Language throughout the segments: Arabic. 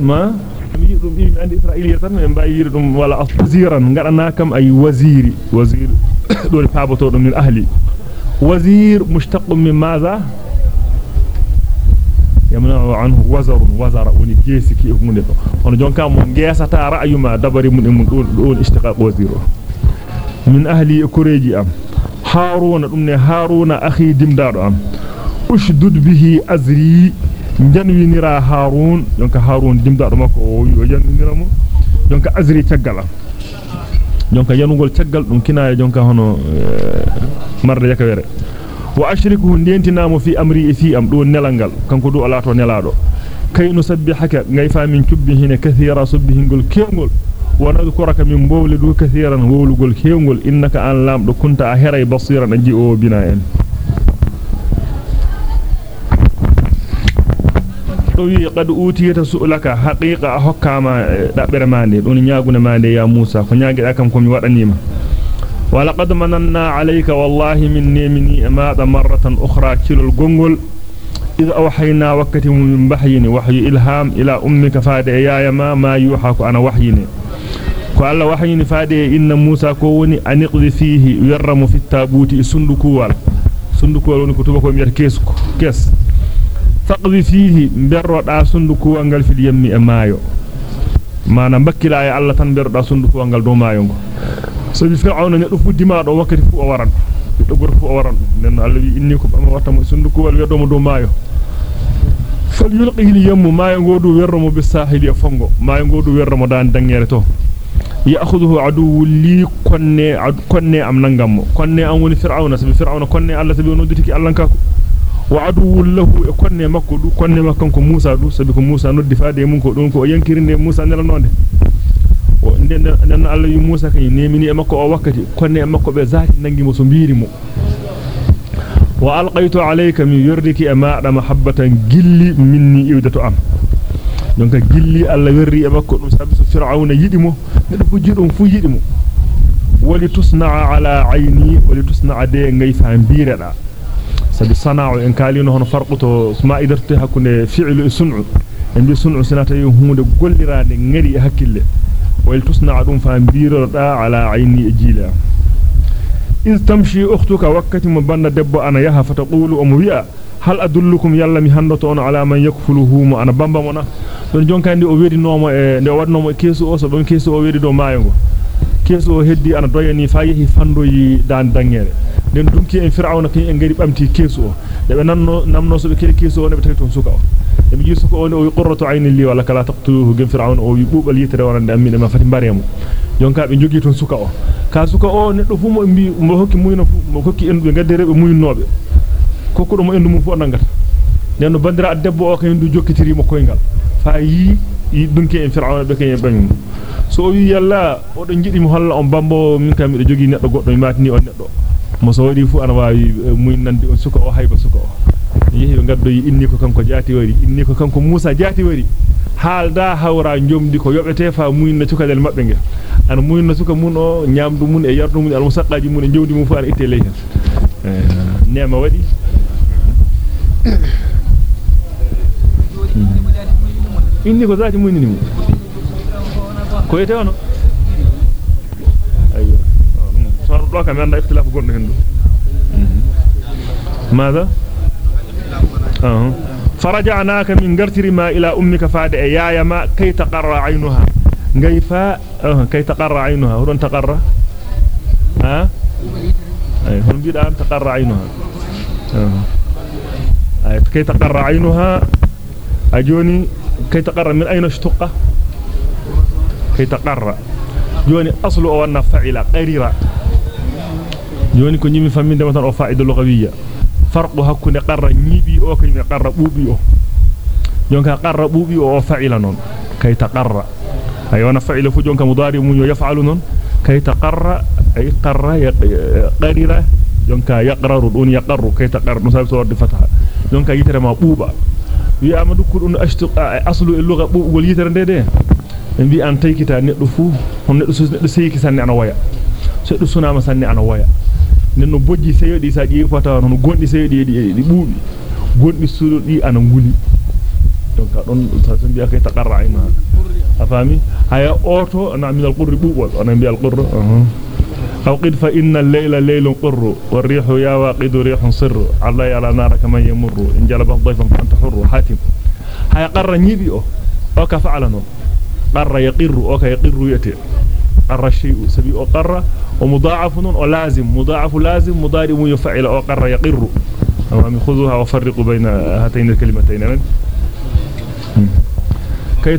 ما من أهلي وزير مشتق من ماذا يمنع عنه وزر وزر ونجيسك منه هن جون كام جيسة رأي ما دبر من من دون اشتقاق وزيره من أهلي كوريجي أم هارون أمني هارون أخي دمدار أم أشدد به أزري janwinira harun jonka harun dimdado makko o yo janwinira mo jonka azri taggala jonka yanugol taggal dum kinaya jonka hono marde yakawere wa ashrikuhu dentinamo fi amri fi am do nelangal kanko do ala to nelado kay nusabbihaka ngay famin cubbi hine kathira subbihingol kewgol wa nadhkuraka min bawli du kathiran wowlugol kewgol innaka an lamdo kunta a heray basiran aji utiyata su'laka haqiqa hokkama dabbere mande. Don nyaaguna mande ya Musa. Ko nyaagida kam ko mi wadanima ولقد مننا عليك والله من نيمني ما مرة أخرى كل الجنجل إذ أوحينا وقت من بحين وحي إلهام إلى أمك فاد يا ما ما يوحى أنا وحيني قال وحيني فاد إن موسى كوني أنقذ فيه يرم في التابوت سندكوال سندكوال ونكتبكم يركيسك كيس فقذ فيه برد سندكوال في اليم أمايو ما نبكي لا الله تنبرد سندكوال دو مايو sabi fir'auna ne do fuddima do wakati fu o waran do gor fu waran nen Allah wi inni ko bama watta mo sundu ko wal wedo mo do maayo fal yulqihi li yammu maayo godu werromo bis sahili fongo maayo godu werromo dan dangere to ya'khudhu aduwwu li konne konne am nangammo konne am woni fir'auna sabi fir'auna konne Allah sabi ono ditiki Allah kako e ko Musa du sabi ko Musa noddi faade mun ko don ko o yankirinde Musa nelanonde nden Allah wi Musa kay nemini e makko o wakkati konne e makko be zaati nangimo so biiri mo wa alqaytu alayka min yurdiki amaada mahabbatan gilli minni iwdato am donc gilli Allah werri e makko dum sabi so fir'auna yidimo nedo fu jidum fu yidimo wali tusna'a ala ayni wali tusna'a de ngay fa biireda sabi sana'u en kalino hono farquto ma idartu hakkunde fi'lu e sun'u en bi sun'u sinata yo hunde gollirande ngari e hakkille ولتصنع دون فامبير دا على عيني اجيلا إذ تمشي أختك وقت مبنى دب أنا يها فتقول أمويا هل أدلكم يلا مي هندتون على من يكفله ما أنا بامبا منا don jonkandi o wedi nomo e de wadnomo kesu o so don kesu o wedi do maayongo kesu o heddi ana doyani fa yehi fandoyi dan dangere den dunki en fir'auna kin en gari bamti kesu o de be nanno namno so be kele kesu o ne be tawi ton suka o e mi jisu ko on o qurratu ayni li wala kala taqtuluhu gem fir'auna o wi bubal yitere wonande ammi ma fati baremo jonka be jogi ton suka o ka suka o neddo fu mo mbi mo hokki muyno fu mo hokki en be gaddere be muynobe kokko do mo endu mum fu nangata nenno bandira debbo o kay ndu jokkitiri mo koyngal fa yi yi dunki en fir'auna be kay banyum so wi yalla o do jidi mo holla on bambo min kam mi jogi neddo goddo mi matini on neddo mo so wadi fu ana wawi muynande on suka o hayba suka o yehi gaddo yi inni ko kanko jaati wari inni ko kanko Musa jaati wari haalda hawra njomdi ko yobete fa muyna cukadel mabbe nge an muyna suka mun o nyamdu mun e yardu mun al musaqqaji mun e jawdi mun fu an itte ley hen nema wadi inni ko zaati muyni mo ko yete wono ayyo so do kam anda gondo hen do ماذا؟ أه. فرجعناك من قرتر ما إلى أمك فاد يا ما كي تقر عينها. كيفا أه. كي تقر عينها. هل تقر؟ ها؟ هل بيد أن تقر عينها. أي كي تقر عينها أجوني كي تقر من أين اشتق؟ كي تقر. جوني أصل أو أن فعل قريرا. جوني كن يمي فمين دمتان أو فائدة لغوية farqu hakkunde qarra nyibi o kany qarra buubi o jonka qarra buubi o fa'ila non kay taqarra ay wana fa'ila fu jonka mudari mun yaf'alu non kay taqarra ay qarra qarira jonka yaqraru dun yaqarru kay taqarra musabi so wadde fataha jonka yitere ma buuba wi amadu kudun ashtu aslu al lugha buubul yitere dede en bi an taykita neddo fu hon neddo neddo seyki sanne ana waya so neddo sunama sanne ana waya nenno bojji seyodi sa di fata non gondi seyodi di di buubi gondi sudodi ana nguli donc don tan biya kay taqarra ayna afami haya oto na min al-qurr buwal ana bi al-qurr أو قد فإن الليل ليل قر والريح يا واقد ريح صر الله على نار كما يمر إن جلب الضيف فأنت حر حاتم هيا قر نيبي أو أو كفعلنه قر يقر أو كيقر يتي قر الشيء سبي أو قر ومضاعف ولازم مضاعف لازم مضارب يفعل أو قر يقر. أمامي خذوها وفرقوا بين هاتين الكلمتين. كي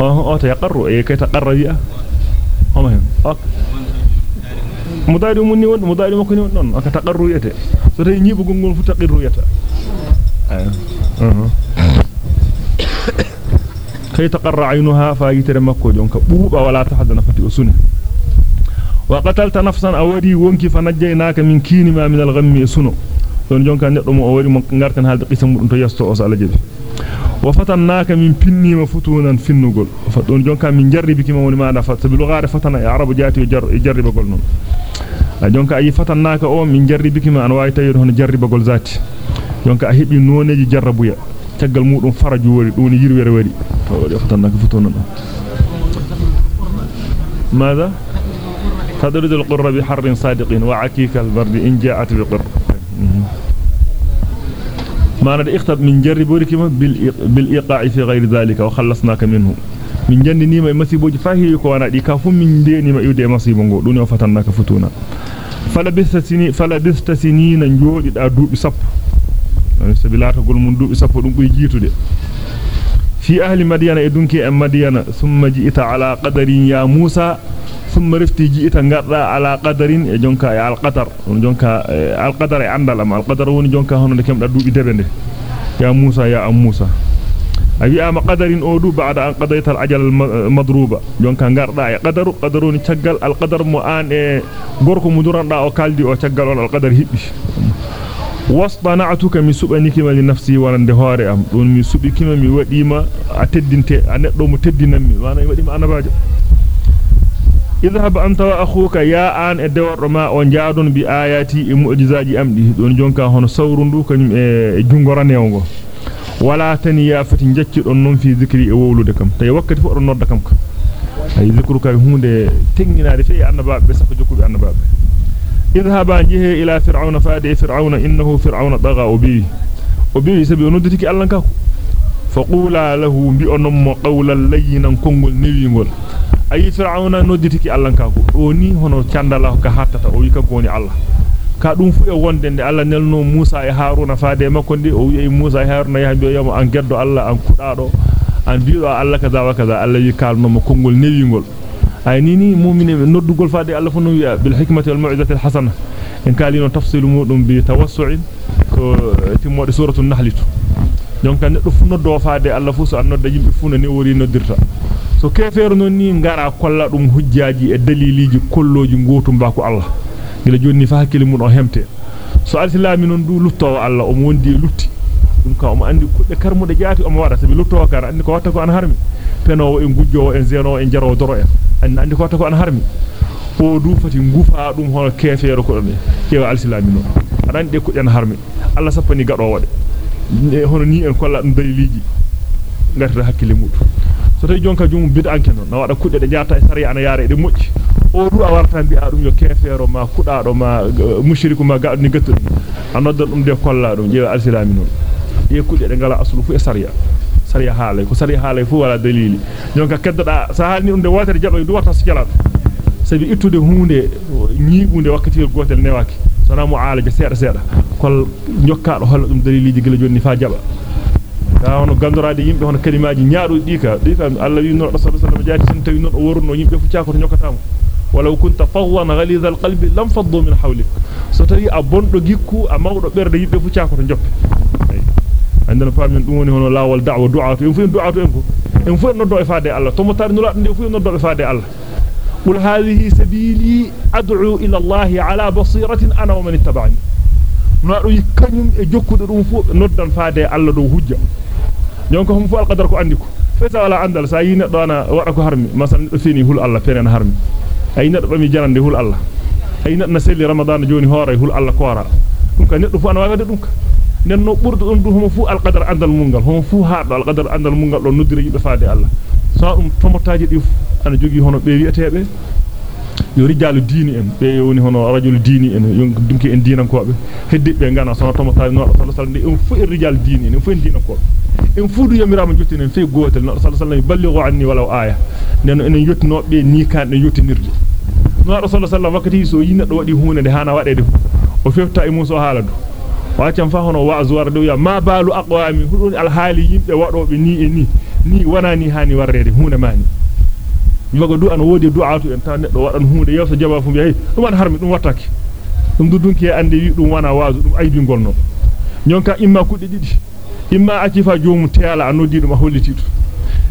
أو تيقر أي كي تقر بيئة هم mudari mun ni won mudari makko ni won non aka taqarru yete so tay nyibu gongol fu taqirru yeta kay taqarra aynuha fa yitere makko jonka buuba wala tahdana كي تقر عينها فايتر مكود ونك بوبا ولا تحد نفتي أسنة. وقتلت نفسا أودي ونك فنجيناك من كين ما من الغم أسنة. دون جون كان يقوم أولي مقنقر كان هذا قسم أنت يستوأس على جبه وفتناك من بني مفتونا في النقل. فدون جون من جربك ما ولي ما نفت بلغار فتنا يا عرب جاتي يجرب أقول نون. دون كأي فتناك أو من جربك ما أنواي تير هنا جرب أقول ذاتي. دون كأهيب نوني جربوا يا تقل مؤلم فرج وري دون يروي روري futuna do ماذا؟ تدرد القر بحر صادق وعكيك البرد إن جاءت بقر ما ند اختب من جرب وركما بالإيقاع في غير ذلك وخلصناك منه. من جنني ما مسيبوج فاهي كو أنا دي كافو من ديني ما يودي مصيبو ngo dun fatannaka futuna fala bistasini fala bistasini na jodi da duubi sappo sabilata gol mun duubi sappo dum buy jitude fi ahli madyana e dunki e madyana thumma ji'ita ala qadarin ya musa thumma rifti ji'ita ngarda ala qadarin e jonka e al qadar on jonka al qadar e andal am al qadar woni jonka hono de kemda duubi debende ya musa ya am musa abi ama qadarin odu ba'da an qadayta al-ajal al-madruba jonka ngarda e qadaru qadaruni tiagal al-qadar mo mi wadima a teddinte a neddo mo teddinammi wana mi wadima anabaajo idhhab anta wa akhuka ya an e dewordo ma o jaadon bi ayati e mu'jizaji amdi don jonka hono sawrundu kanyum e jungoranewgo wala tani ya fati jacci don non fi zikri e wowlude kam tay wakkati fu don nodda kam ka ay zikru kay hunde tenginaade fe annabaabe be sako jokkube annabaabe fir'auna faadi fir'auna innahu fir'auna daga ubi ubi sabi onoddiki allan ka faqula lahu bi onom qawlan layyinan kongol newingol ay fir'auna nodditiki allan ka ko doni hono ciandala ka hattata o wi kanko woni allah ka dum fu e wonde nde Allah nelno Musa e Haruna faade makko ndi o wi Musa e Haruna yaha biyo yamo an geddo Allah an kudado an biido Allah kaza wa kaza Allah wi kalno mo kongol newingol ay nini mu'mine noddugol faade Allah fu no wi'a bil hikmati wal mau'izati al hasana en kalino tafsilu mudum bi tawassu'in ko timmode suratul nahl to donc neddo fu noddo faade Allah fu so an nodda yimbe fu ne wori noddirta so kefeero non ni ngara kolla dum hujjaaji e daliliji kolloji gotum ba ko Allah gila jonni fa hakkile mun o hemte so alsilami non du luttowo Allah o wondi lutti dum ka o andi kudde karmude jaati o mo wada sabi luttowo kar andi ko watta ko an harmi penowo en gujjowo en zeno en jaro doro en andi andi ko watta ko an harmi o du fati ngufa dum hono kefeero ko don kewa alsilami non adandi de kudden harmi Allah sappani gado wode e hono ni en kolla dum daliliji ngarta hakkile mudum so tay jonka jum bid'anke non na wada kudde de jaata e sari ana yaare de moƴƴi o du a warta bi adum yo kefeero ma kudaado ma mushriku ma gaadu ni gattu anodda dum de kolla dum jeewa alsilami non e kudde de ngala aslu fu e sariya sariya haalay ko sariya haalay fu wala dalili jonka keddoda sa halni dum de wotere jabo du warta si jalaat sabi ittude hunde nyiibunde wakkati gotel newaki sona mu'alaja seeda seeda kol jokkaado holla dum daliliji gila jonni fa jaba ta hono gandorade yimbe hono kalimaaji nyaadu dika dika Allah wi no sallallahu alaihi wasallam jaati tawi non o worno yimbe fu ciako to nyokatamo walaw kunta fawwan ghaliz alqalbi lam faddu min hawlik so tawi a bondo gikku a mawdo berde yimbe fu ciako to joppe عندنا فار من دوني هنا لاول دعوه دعاته إن فين دعاته إن فين نودو إفادة الله. تو متار نولا دي فين نودو إفادة الله. قل هذه سبيلي أدعو إلى الله على بصيرة أنا ومن اتبعني. نادو يكنم اي جوكودو دوم فو نودان فاده الله دو حجة. نونكو هم فو القدر كو عندكو. فتا ولا عندل ساينا دانا وادكو حرمي مثلا سيني هول الله فين حرمي أي نادو بامي جاندي هول الله. أي نادو نسلي رمضان جوني هوراي هول الله كوارا. دونك نادو فو أنا واغا nen no burdo don du homo fu al qadar andal mungal homo fu haado al qadar andal mungal don noddira yimbe faade Allah so dum tomotaji di ana jogi hono be wi'etebe yo rijalu diini en be woni hono rajul diini en yon dunki en diinankobe heddibbe ngana so tomotaji no sallallahu alaihi wasallam en fu rijal diini en fu en diinankobe en fu du yamirama jottinen fe gotel no sallallahu alaihi wasallam ballighu anni walaw aya neno enen yottino be ni kan yottinirde no sallallahu alaihi wasallam wakati so yinna do wadi hunde de hana wadede o fefta e muso haladu waccam fa hono wa'zu warde ya ma balu aqwami hudun al hali yimbe wadobe ni e ni. Ni wana ni hani warrede hunde mani yoga du an wodi du'atu en tan neddo wadan hunde yewso jaba fu bi dum an harmi dum wattake dum dudunki ande wi dum wana wa'zu dum aybi gonno nyonka imma kudde didi imma akifa joomu teala anodi dum a holliti dum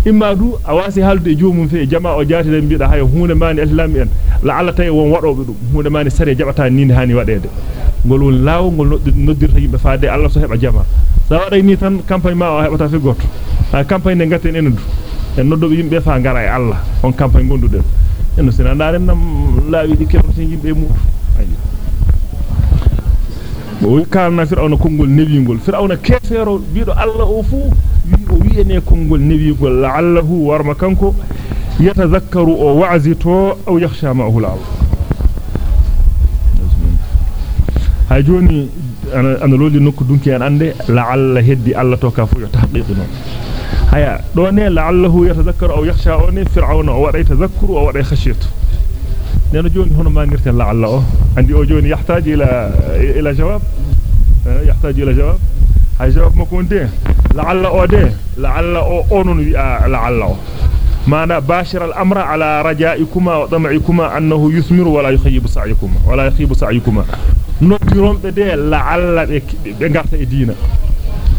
imma du a wasi halde joomum fe jama o jaati den biida hayo hunde mani islam en la alla tay won wadobe dum hunde mani sare jabata ni hani wadede ngol won laawo ngol noddirta yimbe faade Allah so heba jama sa waday ni tan campagne ma o hebata fe goto ha campagne ne gatten endu en noddobe yimbe fa ngara e Allah on campagne gonduden en sina ndaren nam laawi di kebrote yimbe mu ayi newingol fir'auna kefero biido Allah o fu wi o wi'ene kongol newigol la'allahu warma kanko yatazakkaru o wa'zito aw yakhsha ma'ahu al'am hay joni ana loli nokku dunki en ande la'alla heddi Allah to ka fu yo tahqiqu non haya do ne la'allahu yatazakkaru aw yakhsha on fir'auna o wada tazakkuru o wada khashiyatu لأن جون هنا ما نرتين لعله. عندي أوجون يحتاج إلى إلى جواب. يحتاج إلى جواب. هاي جواب ما كون ده لعله أو ده لعله لا أنون آه، لعله. ما أنا باشر الأمر على رجائكما وطمعكما أنه يثمر ولا يخيب سعيكما. ولا يخيب سعيكما. لا ده لعله بقعة الدين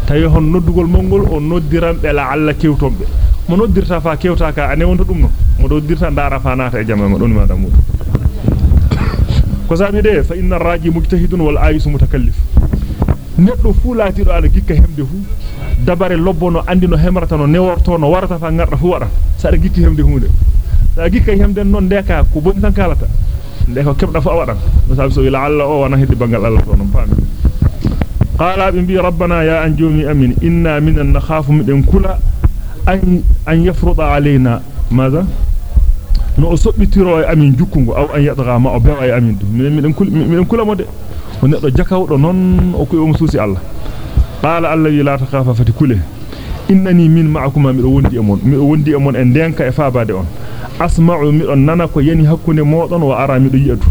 تايهون ندقل منقول ونطيران لا لعله كيوتون ده mo noddirta fa kewta ka ane wonto dum no mo noddirta ndara fa nata e jama don ma damudo ko sami de fa inna raji mujtahidun wal ayisu mutakallif neddo fu laatido ala gikka hemde fu dabare lobbono andino hemrata no neworto no warata fa ngarda fu wada sa gikki hemde hunde sa gikka hemden non deka ko boni tan kalata de ko kebda fu wadan no sabi so ila o wana heddi bangal alla to non paami qala bi rabbana ya anjumi amin inna minan nakhafu min kula e o bewa e amin min min kula mo de o neddo jakawdo non o ko o mususi Allah qala allazi la takhafa fati kule innani min ma'akuma mi wondi e mon mi wondi e mon en denka e faabade on asma'u mi don nana ko yani hakkunde modon wa ara mi do yiyatu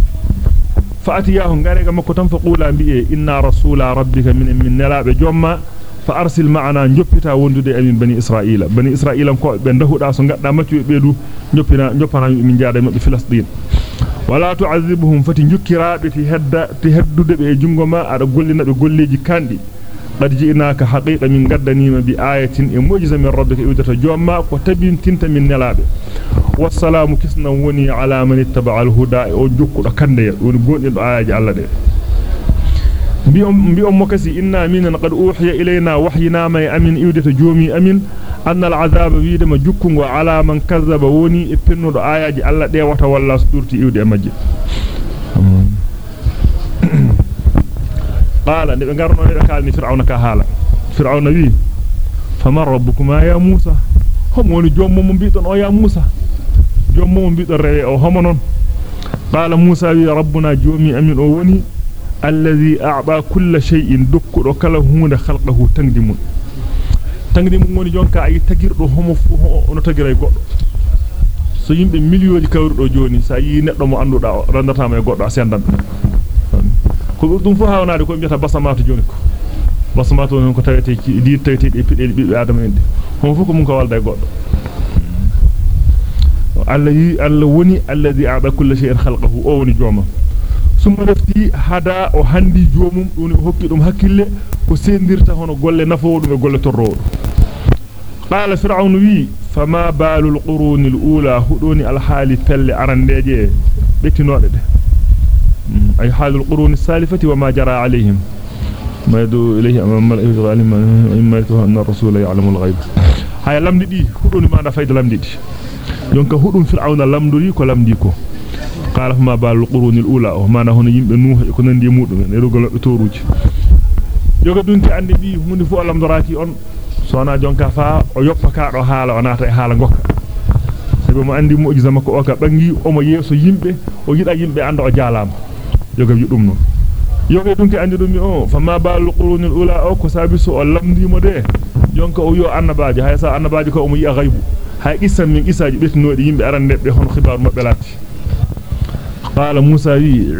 fa atiyahu ngarega makko tan fa qula bi e inna rasula rabbika min min nalabe jomma fa arsil ma'ana njoppita wondude amin bani israila bani israila ko be ndahuda so gadda maccu be du njoppina njoppana min jaada mabbe filastin wala tu'azzibuhum fati njukkiraabe ti hedda ti heddude be jungo ma ada gollina be golleji kandi qad ji'naka haqiqa min gaddanima bi ayatin e mu'jiza min rabbika iwdata jomma ko tabintinta min nelabe wassalamu kisnan woni ala man ittaba'a al-huda o jokkudo kande woni gondido ayaji Allah de bi on bi on mokasi inna minan qad uhiya ilayna wahyina ma amin iwdata jomi amin anna al-azaba widama jukkungo ala man kazzaba woni e pennudo ayaji Allah de wata walla sudurti iwde e majje qala de garno de kalni fir'auna ka hala fir'auna wi faman rabbukuma ya musa homo woni jommo mo biidon o ya musa jommo mo biidon rewe o homo non qala musa woni jonka ay tagirdo homo fu ono tagiray goddo so yimbe miliyooji kawrudo joni sa yi neddo mo anduda randata ma e goddo asendan ko dum fu hawnade ko biata basamatu joni ko basamatu non ko tawete di tawete be pidel bibbe adama en homo fu ko mun ko walda e goddo alla yi alla woni alladhi a'ba kulli shay'in khalqahu o woni joma summa rafti hada o handi jomum dum hokki dum hakkille ko sendirta hono golle nafowo dum e golle torrowo qala fir'aun wi fama balul qurun al ula hudoni al hali pelle arandeje betinode de ay halul qurun salifati wama jara alayhim ma yadu ilayhi amama al zalim imma yatuha anna rasul ya'lamu al ghaib hay lamdi di hudoni ma da fayda lamdi di donc hudum fir'auna lamduri ko lamdi ko balul qurun al ula o mana hono yimbe nuh ko nandi mudum e rogol be toruji yoga dunki ande bi hunde fu alam doraki on sona jonka fa o yoppa ka do haala o nata e haala gokka sabi mo andi mu'jiza makko o ka bangi o mo yeso yimbe o yida yimbe anda o jaalama yoga wi dum non yoga dunki andi dum mi o fama bal qurunul ula o ko sabisu o lamdimo de jonka o yo annabaaji haysa annabaaji ko o mo yi ghaibu hay qissa min qissaaji betinoodi yimbe arande be hon khibar mabbe latti قال موسى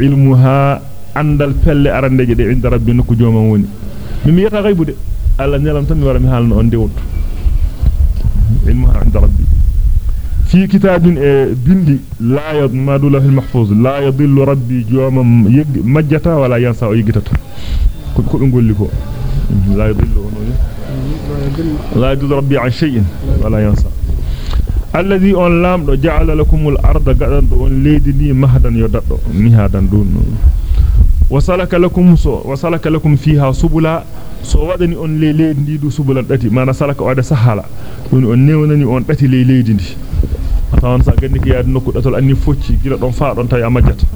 علمها عند البل أرندج دي عند ربي نكو جوما ووني ممي يقى غيبو دي. ألا نيلم تمي ورمي حالنا عندي وط علمها عند ربي. في كتاب آه، بندي لا يضمد له المحفوظ. لا يضل ربي جوما مجتا ولا ينسى ويقتت كنت كنت نقول لكو. لا يضل لا يضل ربي عن شيء ولا ينسى. الذي أن لام جعل لكم الأرض قدن أن ليدني مهدا يدد مهدا دون وسلك لكم وسلك لكم فيها سبلا subulan dati mana salaka wada sahala dun on newnani on dati le leydi ndi atawan sa gandi ki yaade nokku datol anni focci gila don fa don tay amajjata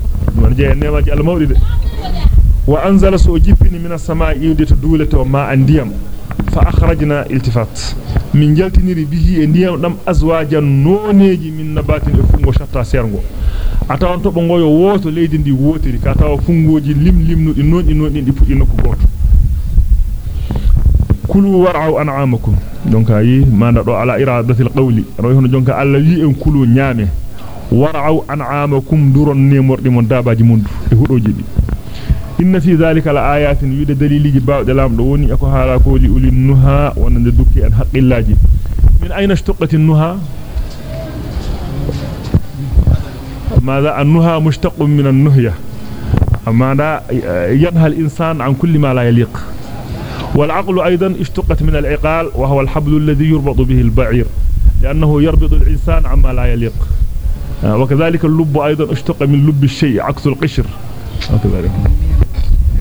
non je nemaji al mawdide wa anzala so jippini minas samaa'i yudita duuleto ma andiyam fa akhrajna iltifat min jaltiniri bihi e ndiyam dam azwajan noneji min nabatin e fungo shatta sergo atawan to bo ngoyo woto leydi ndi wotiri ka tawa fungoji lim limnudi nodi nodi di pudi nokku goto kulu war'u an'amakum donc ayi manda do ala iradatil qawli roy hono jonka alla wi en kulu nyame war'u an'amakum duron ne mordi inna fi dhalika la ayatin wide daliliji bawde lamdo woni e ko hala ko li ulil nuha wonande dukki an haqqillaji min ayna ishtaqat an-nuha ماذا النهى مشتق من النهية؟ ماذا ينهى الإنسان عن كل ما لا يليق. والعقل أيضا اشتقت من العقال وهو الحبل الذي يربط به البعير لأنه يربط الإنسان عما لا يليق. وكذلك اللب أيضا اشتق من لب الشيء عكس القشر. وكذلك.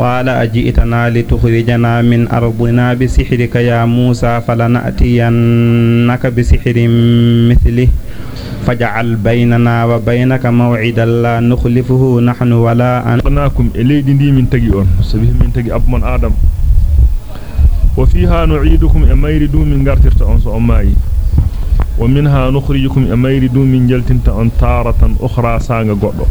قال أجئتنا لتخرجنا من أرضنا بسحرك يا موسى فلنأتينك بسحر مثله. فجعل بيننا وبينك موعدا لا نخلفه نحن ولا أنكم إلي دي من تجيون سبيه من تجي أب من آدم. وفيها نعيدكم أميردو من غرترت أنسو أماي ومنها نخرجكم أميردو من جلتنت أن تارة أخرى سانغ قدو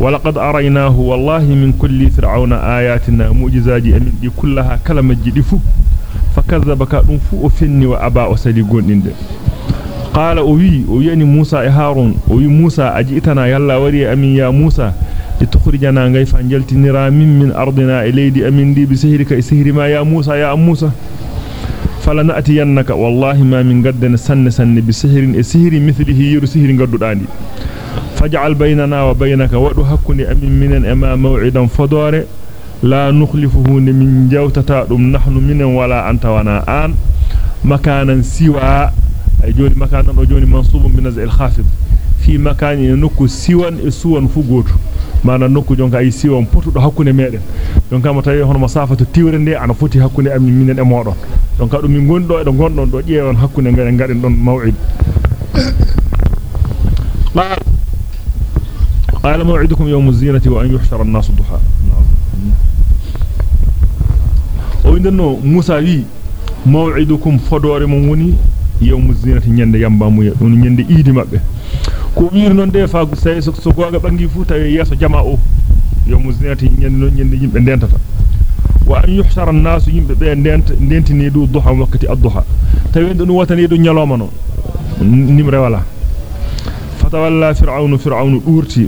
ولقد أريناه والله من كل فرعون آياتنا مؤجزاج أمين دي كلها كلمة جدفو فكذب كأنفو أفني وأبا وسلي قندين قال أوي أويني موسى إهارون أوي موسى أجئتنا يلا وري أمين يا موسى لتخرجنا غيف أنجلت نرى من من أرضنا إليدي أمين دي بسهرك إسهر ما يا موسى يا موسى. فلنأتينك والله ما من قدن سن سن بسهر إسهر مثله ير سهر قد داني فاجعل بيننا وبينك ودو حكني أمين من أما موعدا فدور لا نخلفه من جوتتا دم نحن من ولا أنت وأنا آن مكانا سوى أي جوني مكانا وجوني منصوب بنزع الخافض في مكان نكو سوى سوى فقوت mana nokku jonka ay siwon potudo hakkunde meden jonka mo tawi hono masafatu tiwre nde ana foti hakkunde am minen e modon donc dum min gondo e do gondon do ƴeewon hakkunde ngare ngaden don maw'id قال موعدكم يوم الزينة وأن يحشر الناس ضحى وإنه موسى موعدكم فدور من يوم الزينة ñande idi mabbe ko wiir non de fa say so so goga bangi fu tawi yeso jama o yo muzinati nyande non nyande yimbe dentata wa an yuhshara an-nas yimbe be dent dentini du duha wakati ad-duha tawi dum watani du nyaloma non nimre wala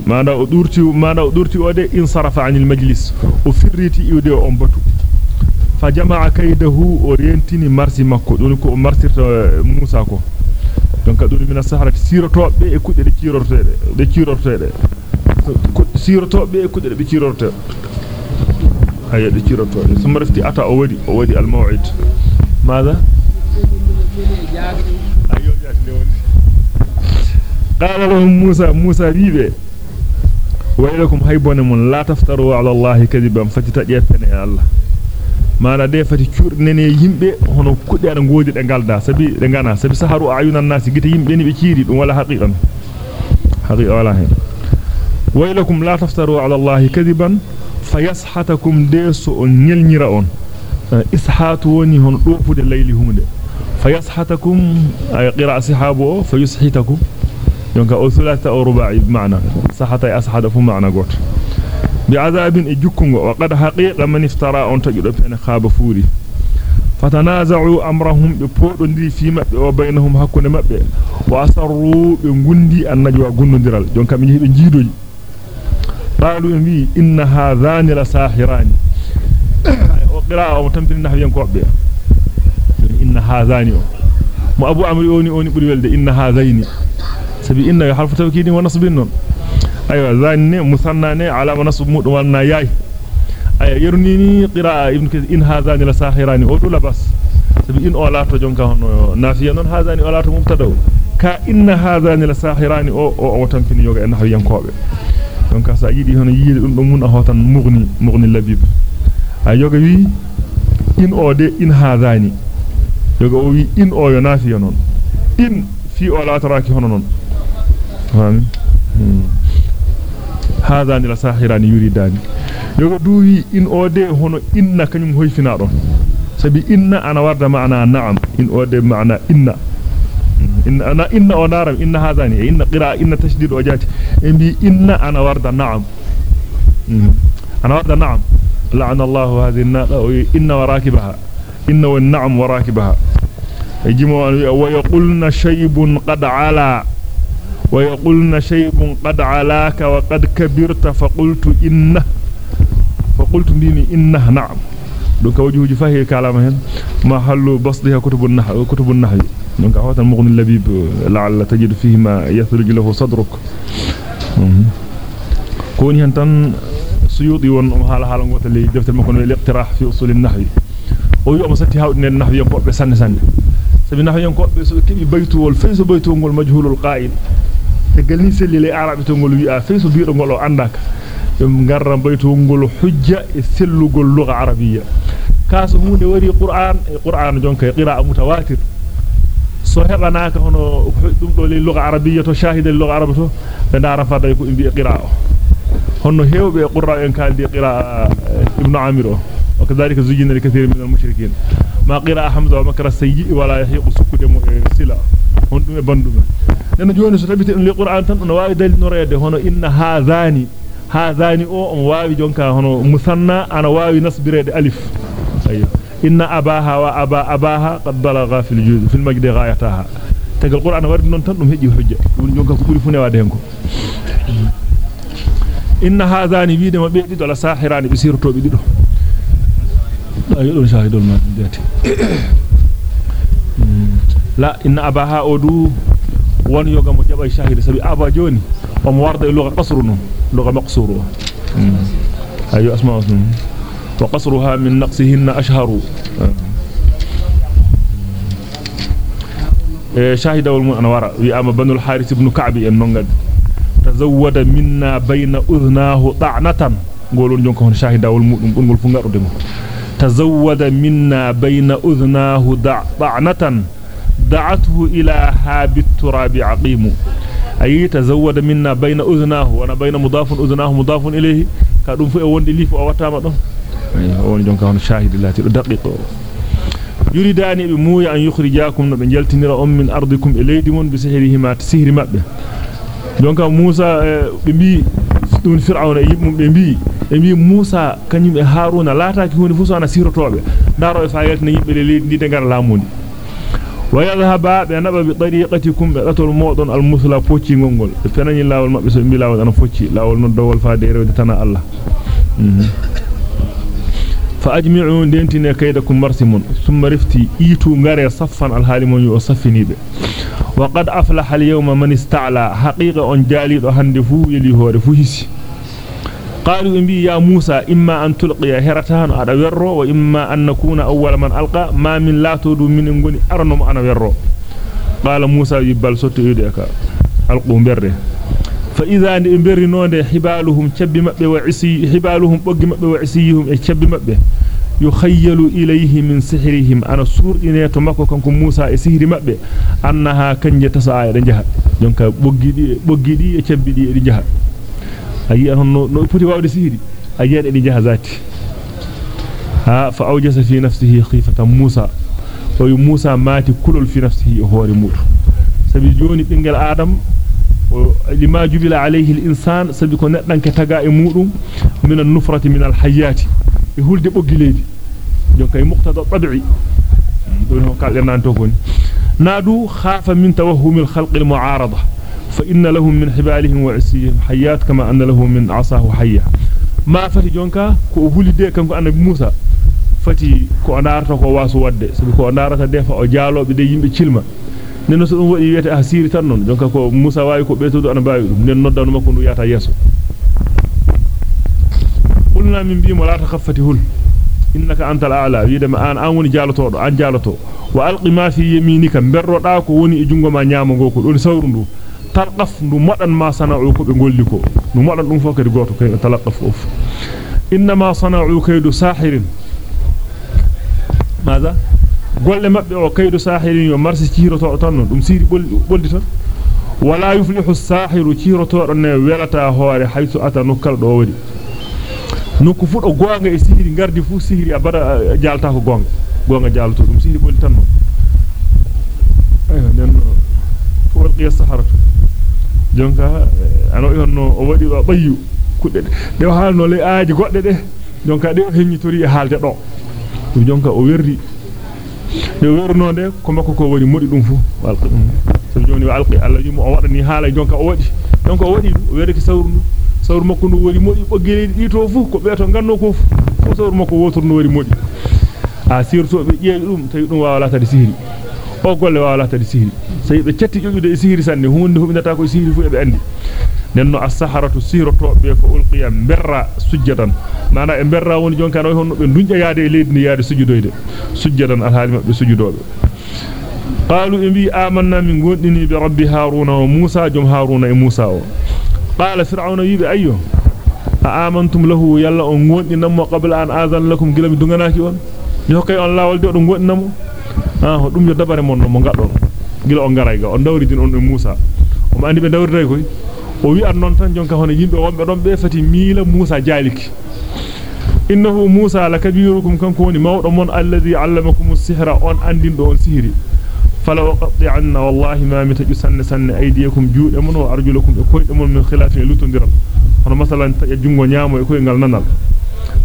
manda o durti manda o durti o de in sarafa anil majlis o firriti iwde o on batu fa jamaa kaydahu o rentini marsi makko dun ko o marsirta Musa ko donc dum min as-sahrati sirotobe e kudde de cirortede de cirortede sirotobe e kudde de cirortede haya de cirortede summa rafti ata o wadi o wadi al-maw'id ماذا أيوه جاتني قال لهم موسى موسى بيبه waylakum haybone mun la taftaru ala allahi kadiban fatita jefene allah mana de fati cuurnene yimbe hono kudde ada ngodi de galda sabi de ngana sabi saharu ayunan nasi gite yimbe ni be ciiri dum wala haqiqan haqiqa wala hen waylakum la taftaru ala allahi kadiban fayashatakum deso on nyelnyira on ishatu woni hon dofude layli humde fayashatakum ay qira sahabu fayushitakum donc o ثلاثة أو رباعي بمعنى صحته أسحد fu معنى goto بعذاب اجكونغو وقد حقيقه من افترى أن تجدو فين خاب فوري. فتنازعوا أمرهم بودندي فيما وبينهم حكون مبه واسروا بغندي النجوا غندنديرال دونك من يبه جيدوجي قالوا إن إن هذان لساحران. وقراءة وتمتن نحو ينكوبه إن هذان مو أبو عمرو اوني أوني بوري ولده إن هذين. Sabi inna harfu tawkidi wa nasbin non aywa zanne musannane alama nasb mudum walna yaay ay yernini qira'a ibn in hadani la sahirani o dula bas sabi in o lato jonka hono nafiya non hadani o lato mubtada ka inna hadani la sahirani o o tampini yoga en yankobe donc sa yidi hono yidi dum dum mun a hotan mughni mughni labib ay yoga wi in o de in hadani yoga o wi in o yo nafiya non in fi o lataraki hono non fami هذان لساحران يريدان yogo duwi in ode hono inna kanyum hoyfina don sabi inna ana warda maana na'am in ode maana inna inna ana inna o naram inna hadani inna qira inna tashdid o jati e bi inna ana warda na'am ana warda na'am la'ana Allah hadhihi an-naqa inna warakibaha inna wan na'am warakibaha ejimo wa yaqulna shaybun qad ala ويقولن شيء قد علاك وقد كبرت فقلت إنه فقلت ديني إنه نعم. دونك وجهه فهي كلام هن. ما حل بسطها كتب النحو كتب النحو دونك هو المغني اللبيب لعل تجد فيه ما يثرج له صدرك. كوني هنتن سيوطي ون حال حال غوت لي دفتر مكون الاقتراح في أصول النحو o satti hawde النحو ينكو be sanne sanne sabi nahwu yanko be so kebi baytuwol fayso baytuwol majhulul qa'il tegal ni selli le arabe to ngol wi'a fe so biido ngol o andaka dum garra bayto ngol hujja e sellugol lugha arabiyya kaso hunde wari qur'an e qur'an jonka qira'a mutawatir so hebanaka hono dum do le lugha arabiyya to shahida lugha arabiyya to be dara fada ko imbi qira'a honno hewbe qur'a en kaldi qira'a ibn amir o وكذلك زجن لكثير من المشركين ما قراء حمزه ومكر السيء ولا يحيق سكده سلا هون دum e bandum nana joni so tabiti en li qur'an tan no waawi dal norede hono inna hadhani hadhani o on waawi jonka hono musanna ana waawi nasbirede alif ayyo inna abaha wa aba abaha qad balagha fil juz fil majdi ghayataha tagal qur'an wardi non tan dum heji hujja dum jonka ko buri fune wade hen ko inna hadhani wiide ma be dido la sahirani be sirtobe dido ayo don shahidul ma dati لا إن أبا هؤلاء وان يوغا مجابا الشاهد سبي. أبا جوني وموارده اللغة قصرنا لغة مقصورها آه. أيها أسماء أسماء وقصرها من نقصهن أشهر. آه. إيه، شاهد والمؤمن وراء. ويأم بن الحارث بن أن النونغد تزود منا بين أذناه طعنة. قولون جنكم شاهد والمؤمن قولون فنقر تزود منا بين أذناه طعنة. دعته إلى هاب التراب عقيم. أي تزود منا بين أذناه وأنا بين مضاف أذناه مضاف إليه. كادم فئ وندي ليف أو واتاما. دون أي هون شاهد الله دقيق يريدان بموي أن يخرجاكم نبن جلتنر أم من أرضكم إليدمون بسحرهما تسهر مبه donc Musa be bi dum Fir'auna yibum be bi be bi Musa kanyum e Haruna laataaki hunde fu so ana sirotobe daro e fayat ne yibbe le leydi de gar laamundi ويذهب بنبى بطريقتكم بأطول موضن المثلى فوتي نقول فنان الله والمقبس بسم الله وأنا فوتي لا والمدو والفادير ودتنا الله. فأجمعوا دينتنا كيدكم مرسمون. ثم رفتي ايتوا غاري صفا الهالمون يوصفني به. وقد أفلح اليوم من استعلى. حقيقة أن جالي ذهن دفو يلي هو رفو قالوا إنبي يا موسى إما أن تلقي هرتان على ورو وإما أن نكون أول من ألقى ما من لا تدو من إنقوني أرنم أنا ورو قال موسى يبال سوت يديك ألقوا بره fa idha ndi berinonde hibaluhum cabbi mabbe wa isi hibaluhum boggi mabbe wa isiyhum e cabbi mabbe yukhayyalu ilayhi min sihrihim ana surdine to makko kanko Musa e sihri mabbe annaha kanje tasa e jaha jonka e e jaha ayi an no foti wawde sihri ayi e di jaha zati ha fa awjasa fi nafsihi khifatan Musa o Musa mati kulul fi nafsihi hore mudu sabi joni bingel adam lima jubila alayhi al-insan sabi ko neddan ke taga e mudum min an-nufrati min al-hayati e hulde boggi leydi jonka e muqtada tabi'i don ko kalden to koni nadu khafa min tawahhum al-khalq al-mu'arada min asahu hayya ma fati jonka ko hulide kanko annabi Musa fati ko ndarata ko wasu wadde sabi ko ndarata defa o jaalobe de yimbe cilma nenno so dum wadi wiete a siri tan non jonka ko Musa wawi ko betudo ana bawi dum nen noddanu makko ndu yata yeso qulna min bi mo la takhaffati hul innaka antal a'la wiide ma an an woni jalotodo an jaloto wa alqi ma fi yaminika berroda ko woni e jungo ma nyaamo go ko don sawru ndu talqaf ndu modan ma sana'u ko be golli ko ndu modan dum fokati goto kay talqaf of inma sana'u kaydu sahirin ماذا golle mabbe o kaydo sahirin yo marsi ciiroto tan dum siri boldi tan wala yuflihu sahiru ciiroto don ne welata hoore haythu ata nukkal do wadi nokku fudo gonga e sihiri gardi fu sihiri abada jalta ko gonga gonga jalto dum sihiri boldi tan no ayo nen wal qiyas saharatu jonka ano yonno o wadi do bayyu kudde de halno le aaji godde de jonka de henni tori e halde do dum jonka o werdi de wernode ko makko ko woni modi dum fu walqi dum so joni walqi alla yimo o wadani haala jonka o wadi jonka o wadi o werdi sawru sawru makko ndu woni modi boggeleedi di to fu ko beeto ganno ko fu ko sawru makko wotor ndu wari modi a sirto be jeewi dum tawi dum wawala tadi sihiri o golle wawala tadi sihiri sey be cetti jojude e sihiri sanne hunde hubinata ko sihiri fu e be andi nenno as-saharatu sihroto be ko ulqiya berra sujjadan mana e berra woni jonka no honno be dunja yaade e leydi ni yaade sujudoyde sujjadan alhaali mabbe sujudobe qalu imbi amanna min gondini bi rabbi haruna wa musa jum haruna e musa o qala fir'auna yibe ayyo a amantum lahu yalla on gondinamo qabla an azan lakum gilami dunganaki on ni hokkay ho dum yo dabare mon mo gaddon gila on garay ga on dawridin on e musa o ma andi be dawriday koy o wi an non tan jonka hono yimbe wonbe don be fati miila Musa jaaliki innahu Musa lakabirukum kanko woni mawdo mon alladhi allamakum as-sihra on andindo on sihri fala uqatti anna wallahi ma mitaju sanne sanne aydiyakum juude mon wa arjulakum e koyde mon min khilafin lutondiral هنا مثلا يجمع نيامو يكون ينقل ننال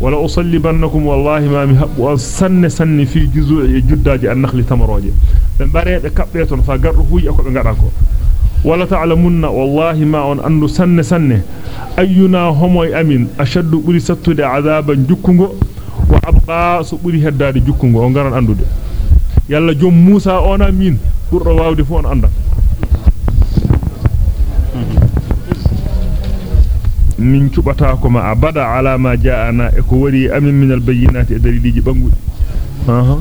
ولا أصلي بأنكم والله ما مهب وصن سن في جزء جداج النخل تمراج من بارئة كبيرتون فقره يأكل من قرانكو ولا تعلمون والله ما أن أنه سن سن أينا هم أمين أشد أولي ستود عذابا جكونغو وأبقى سؤولي هداري جكونغو أنقران أندو دي يلا جم موسى أنا مين قرر واودي فون أندو min cubata ko ma abada ala ma jaana e ko wari amin min al bayyinati e daliliji bangudi aha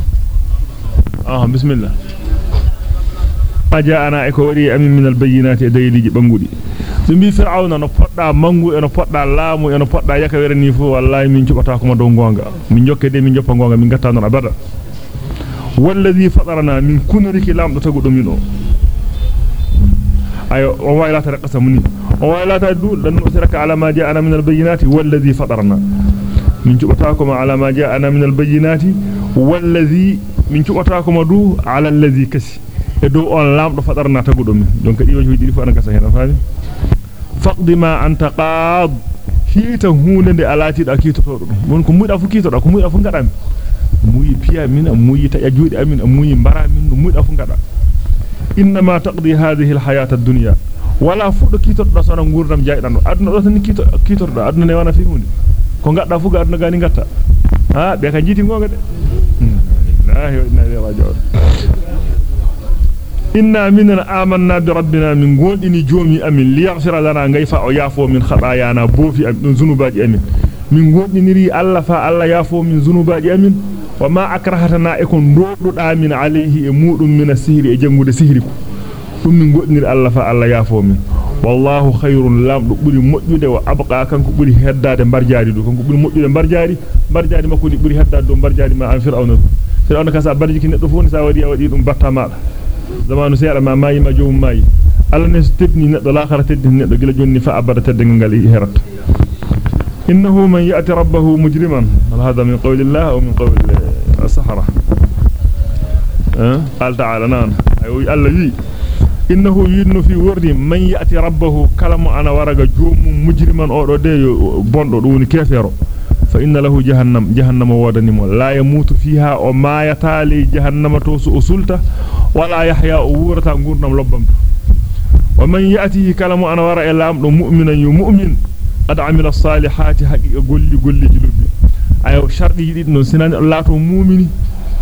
aha bismillah ma jaana e ko wari amin min al bayyinati e daliliji bangudi dumbi fir'auna no podda mangu e no podda laamu e no podda yaka werani fu wallahi min cubata ko ma do gonga min jokke de min joppa gonga min gatta non abada wallazi fatarana min kunriki lamdo tagudo min du dan usraka ala ma ja'ana min albayyinati wallazi fatarna min jubata ko ma ala ma ja'ana min albayyinati wallazi min jubata ko ma du ala allazi kasi e do on lamdo fatarna tagudo min donc di waji di fu an kasa hen faami faqdi ma anta qad hita hunde alati da kitoto dum mon ko muida fu kitodo ko muida fu ngadami muyi piya min muyi ta juudi amin muyi mbara min muida ngada إنما تقضي هذه الحياة الدنيا. ولا فوق كيتر دا سانا غورنام جاي دانو. ادنا دا سان كيتر كيتر دا. ادنا نيوانا في مودي. كو غادا فوق ادنا غاني غاتا ها؟ بيكا جيتي غوغا دي. لا هي ان لا رجول إنا من آمنا بربنا من غوديني جومي أمين. ليغفر لنا غيفا أو يافو من خطايانا. بوفي ام ذنوباتي أمين. من غوديني ري الله فا الله يافو من ذنوباتي أمين. وما أكرهتنا إكون نور آمن عليه أمور من السهر أجنب سهرك ثم نقول الله فألا يافو من والله خير لام بري مجد وأبقى كان بري هداد برجاري كان بري مجد برجاري برجاري ما كون بري هداد برجاري ما عن فرعون فرعون كسا برجي كنت فوني ساوري أو ديدون بطا مال زمان سيارة ما ماي ما جو ماي ألا نستبني نتو لآخر تدن نتو جل جوني فأبر تدن غالي هرت إنه من يأتي ربه مجرما هذا من قول الله أو من قول الله as-sahara قال تعالى نعم. أي الله يي. إنه يدن في ورد من يأتي ربه كلام أنا ورق جوم مجرما أو دي بوندو دون كافر فإن له جهنم جهنم ودنم لا يموت فيها وما يتالي جهنم توس أسلته ولا يحيا أورتا غورنم لبم ومن يأتيه كلام أنا ورق إلا مؤمنا يمؤمن. قد عمل الصالحات حقيقة قولي قولي جلوبي أيو شرط يدين سنان الله تو مؤمني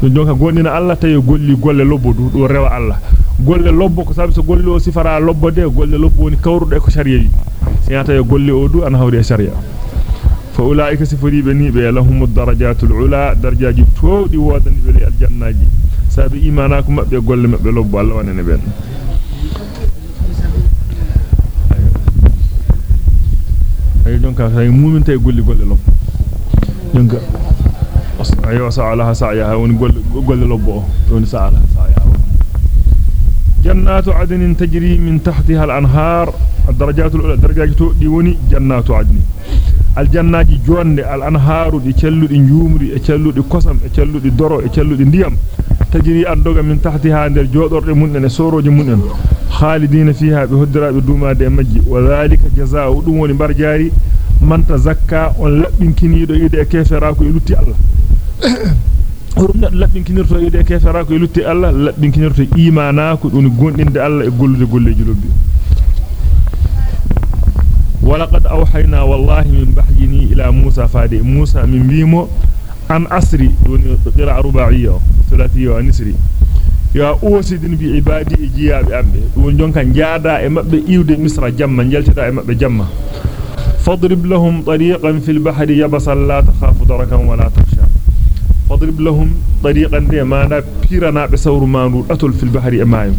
jonka gondina Allah tayo golli golle lobbo du do rewa Allah golle lobbo ko sabi so golle o sifara lobbo de golle lobbo woni kawrude ko sharia yi siyata yo golle o du an hawri sharia fa ulaika sifuribe ni be lahumud darajatul ula darajaji towdi wodani be aljannaji sabi imana ko mabbe golle mabbe lobbo Allah wanene ben ay jonka tay mumin tay golli golle lobbo jonka ayo sa'alaha sa'yaha woni golle golle lobbo woni sa'alaha sa'yaha jannatu adnin tajri min tahtiha al-anhar ad-darajatu al-darajatu di woni jannatu adni aljannaji jonde al-anharu di celludi njumri e celludi kosam e celludi doro e celludi ndiyam tajri andoga min tahtiha der jodorde mun en soroje mun en khalidina fiha bi hoddirabe dumade majji wa dhalika jazaa'u dum woni barjaari man tazakka on labbinkinido ide e kefera ko e lutti Allah horum neddo labbinkinirto ide kefera ko lutti Allah labbinkinirto imana ko dun gondinde Allah e gollude golleji lobbi ولقد أوحينا والله من بحيني إلى موسى فادي موسى من بيمو أن أسري دون قراء رباعية ثلاثية ونسري يا أوسدن بعبادي إجياب أمبي دون جونكا جادا إمبي إيود مصر جمع جلتدا إمبي جمع فاضرب لهم طريقا في البحر يبسا لا تخاف دركا ولا تخشى. فاضرب لهم طريقا دي ما نا بيرنا بسور ما نودتل في البحر امايم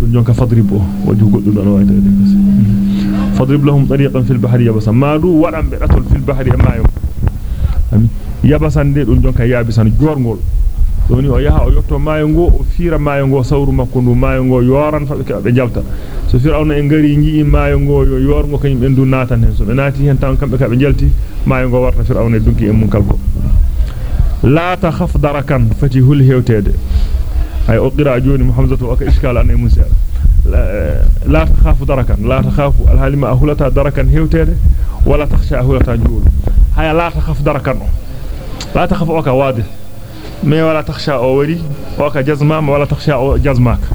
دون جونكا فاضربو وجو غدو دون وايتا فاضرب لهم طريقا في البحر يبسا ما دو ودان بدتل في البحر امايم يبسا دي دون جونكا يابسان جورغول doni o yaha o yotto maayo ngo o fiira maayo ngo sawru makko ndu maayo ngo yoran fa be jalta so firawna en ngari ngi maayo ngo yo yorgo kanyum ben du natan hen so be naati hen tan kambe ka be jalti maayo ngo warta firawna dunki e mun kalko la takhaf darakan fatihul hewtede ay o qira joni muhammadatu o ka iskal an e musa la takhaf darakan la takhaf al halima ahulata darakan hewtede wala takhsha ahulata julu haya la takhaf darakan la takhaf o ka wadih me wala takhsha o wari o ka jazmama wala takhsha o jazmaka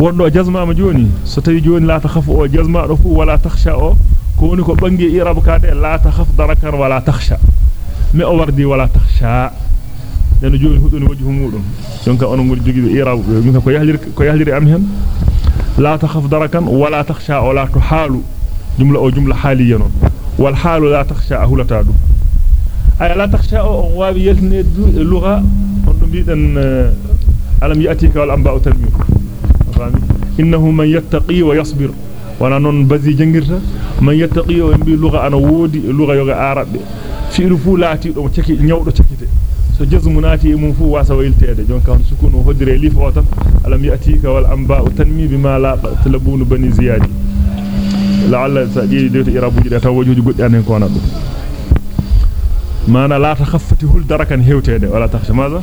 wondo jazmama joni so tawi joni la takhafu o jazma do fu wala takhsha o ko woni ko bangi irab kade la takhaf darakan wala takhsha me o wardi wala takhsha den joni hudoni wajhu mudum donka onon ngol jogi irab mi ko yahlir ko yahliri am hen la takhaf darakan wala takhsha o la tuhalu jumla o jumla haliya non wal halu la takhsha ahulata dum ay la takhsha o wabi yeltine lugha ديدن علم آه، يأتيك والانباء تنبيه فهمي إنه من يتقي ويصبر. وأنا نون بزي جنجرتا من يتقي ويمبي لغة أنا وودي لغة يوغا عربي في رفو لاتي دو تشكي نيودو تشكيتي سو جزمناتي مو فو واسا ويلتيده جون كان سكونو هدري لي فوتا علم يأتيك والأنباء تنبيه بما لا تلبون بني زياد لعل ساجيدي ديتو ارابوجي دا توجوجي غودي ان كونادو ما أنا لا تخفتي هول دركان هيوتيده ولا تخشى. ماذا؟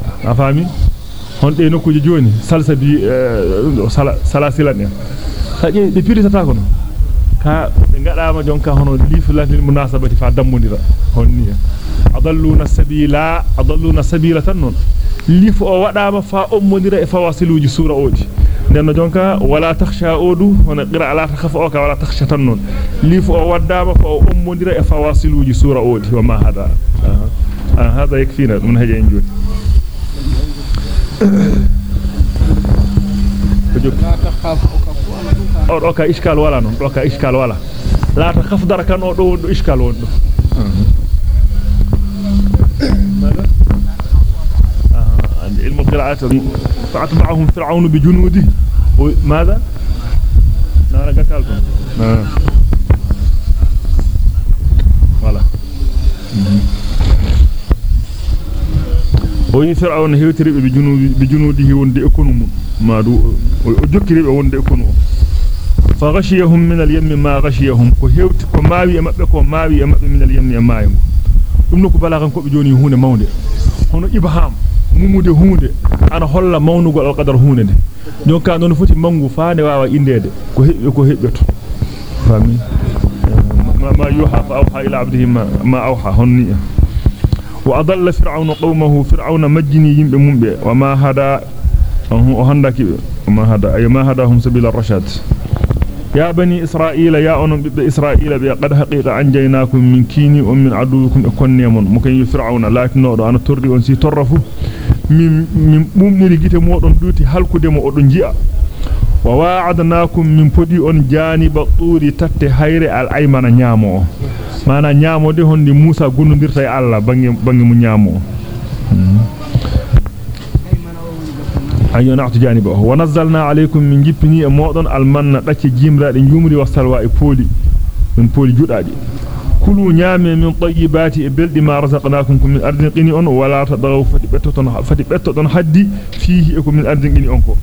afami hon de nokkuji joni salsabi salasilan en saje de piritata kono ka be gadama jonka hono lifla lil munasabati fa dammudira honni adalluna sabila adalluna sabila tan non lifu o wadama fa ommodira e fawasiluji sura oji nenno jonka wala takhsha odu hono qira ala takhafa o ka wala takhsha tan non lifu o waddama ko o ummondira e fawasiluji sura odi wa ma hada ah hada yakfina mun haje en joni لا تخاف دركا نو دو اشكال وندو فعت معهم فرعون بجنوده وماذا؟ نارا قتالكم وين فرعون هيوتري بجنود بجنوده وندي اكونم ما دو جوكري وندي اكونم فغشيهم من اليم ما غشيهم كو هيوت كو ماوي مابbe ko maawi e mabbe min al yamni e maayo dum noko balagan ko be joni hunde mawnde hono ibham mumude hunde ana holla mawnugol al qadar hunde de jonka non foti mangu faane waawa indede ko hebbe ko hebbeto fami ma ma yuha fa awha ila abdihi ma ma awha honni qawmahu fir'auna majni yimbe mumbe wa ma hada o handaki ma hada ay ma hadahum sabila ar-rashad يا بني إسرائيل يا أنم بب إسرائيل بقد حقيقة أنجيناكم من كيني ومن عدوكم أكونيمون ممكن فرعون. لكن نور أنا تردي أن سيترفوا من من مؤمن جيت مودون دوتي هلكو دمو أدون جيا وواعدناكم من بدي أن جانب طور تت هير الأيمن نيامو. Mana nyaamode honde Musa gonnodirta e Allah bangi bangi mu nyaamo ayo na'tu janiba wa nazzalna alaykum min jippini e modon almanna dacce jimraade jumri wa salwa e poli min poli judaadi kulu nyaame min tayyibati e beldi ma razaqnakum kum min ardin qini on wala tadaw fati bettoton fati bettodon haddi fihi e ko min ardin qini on ko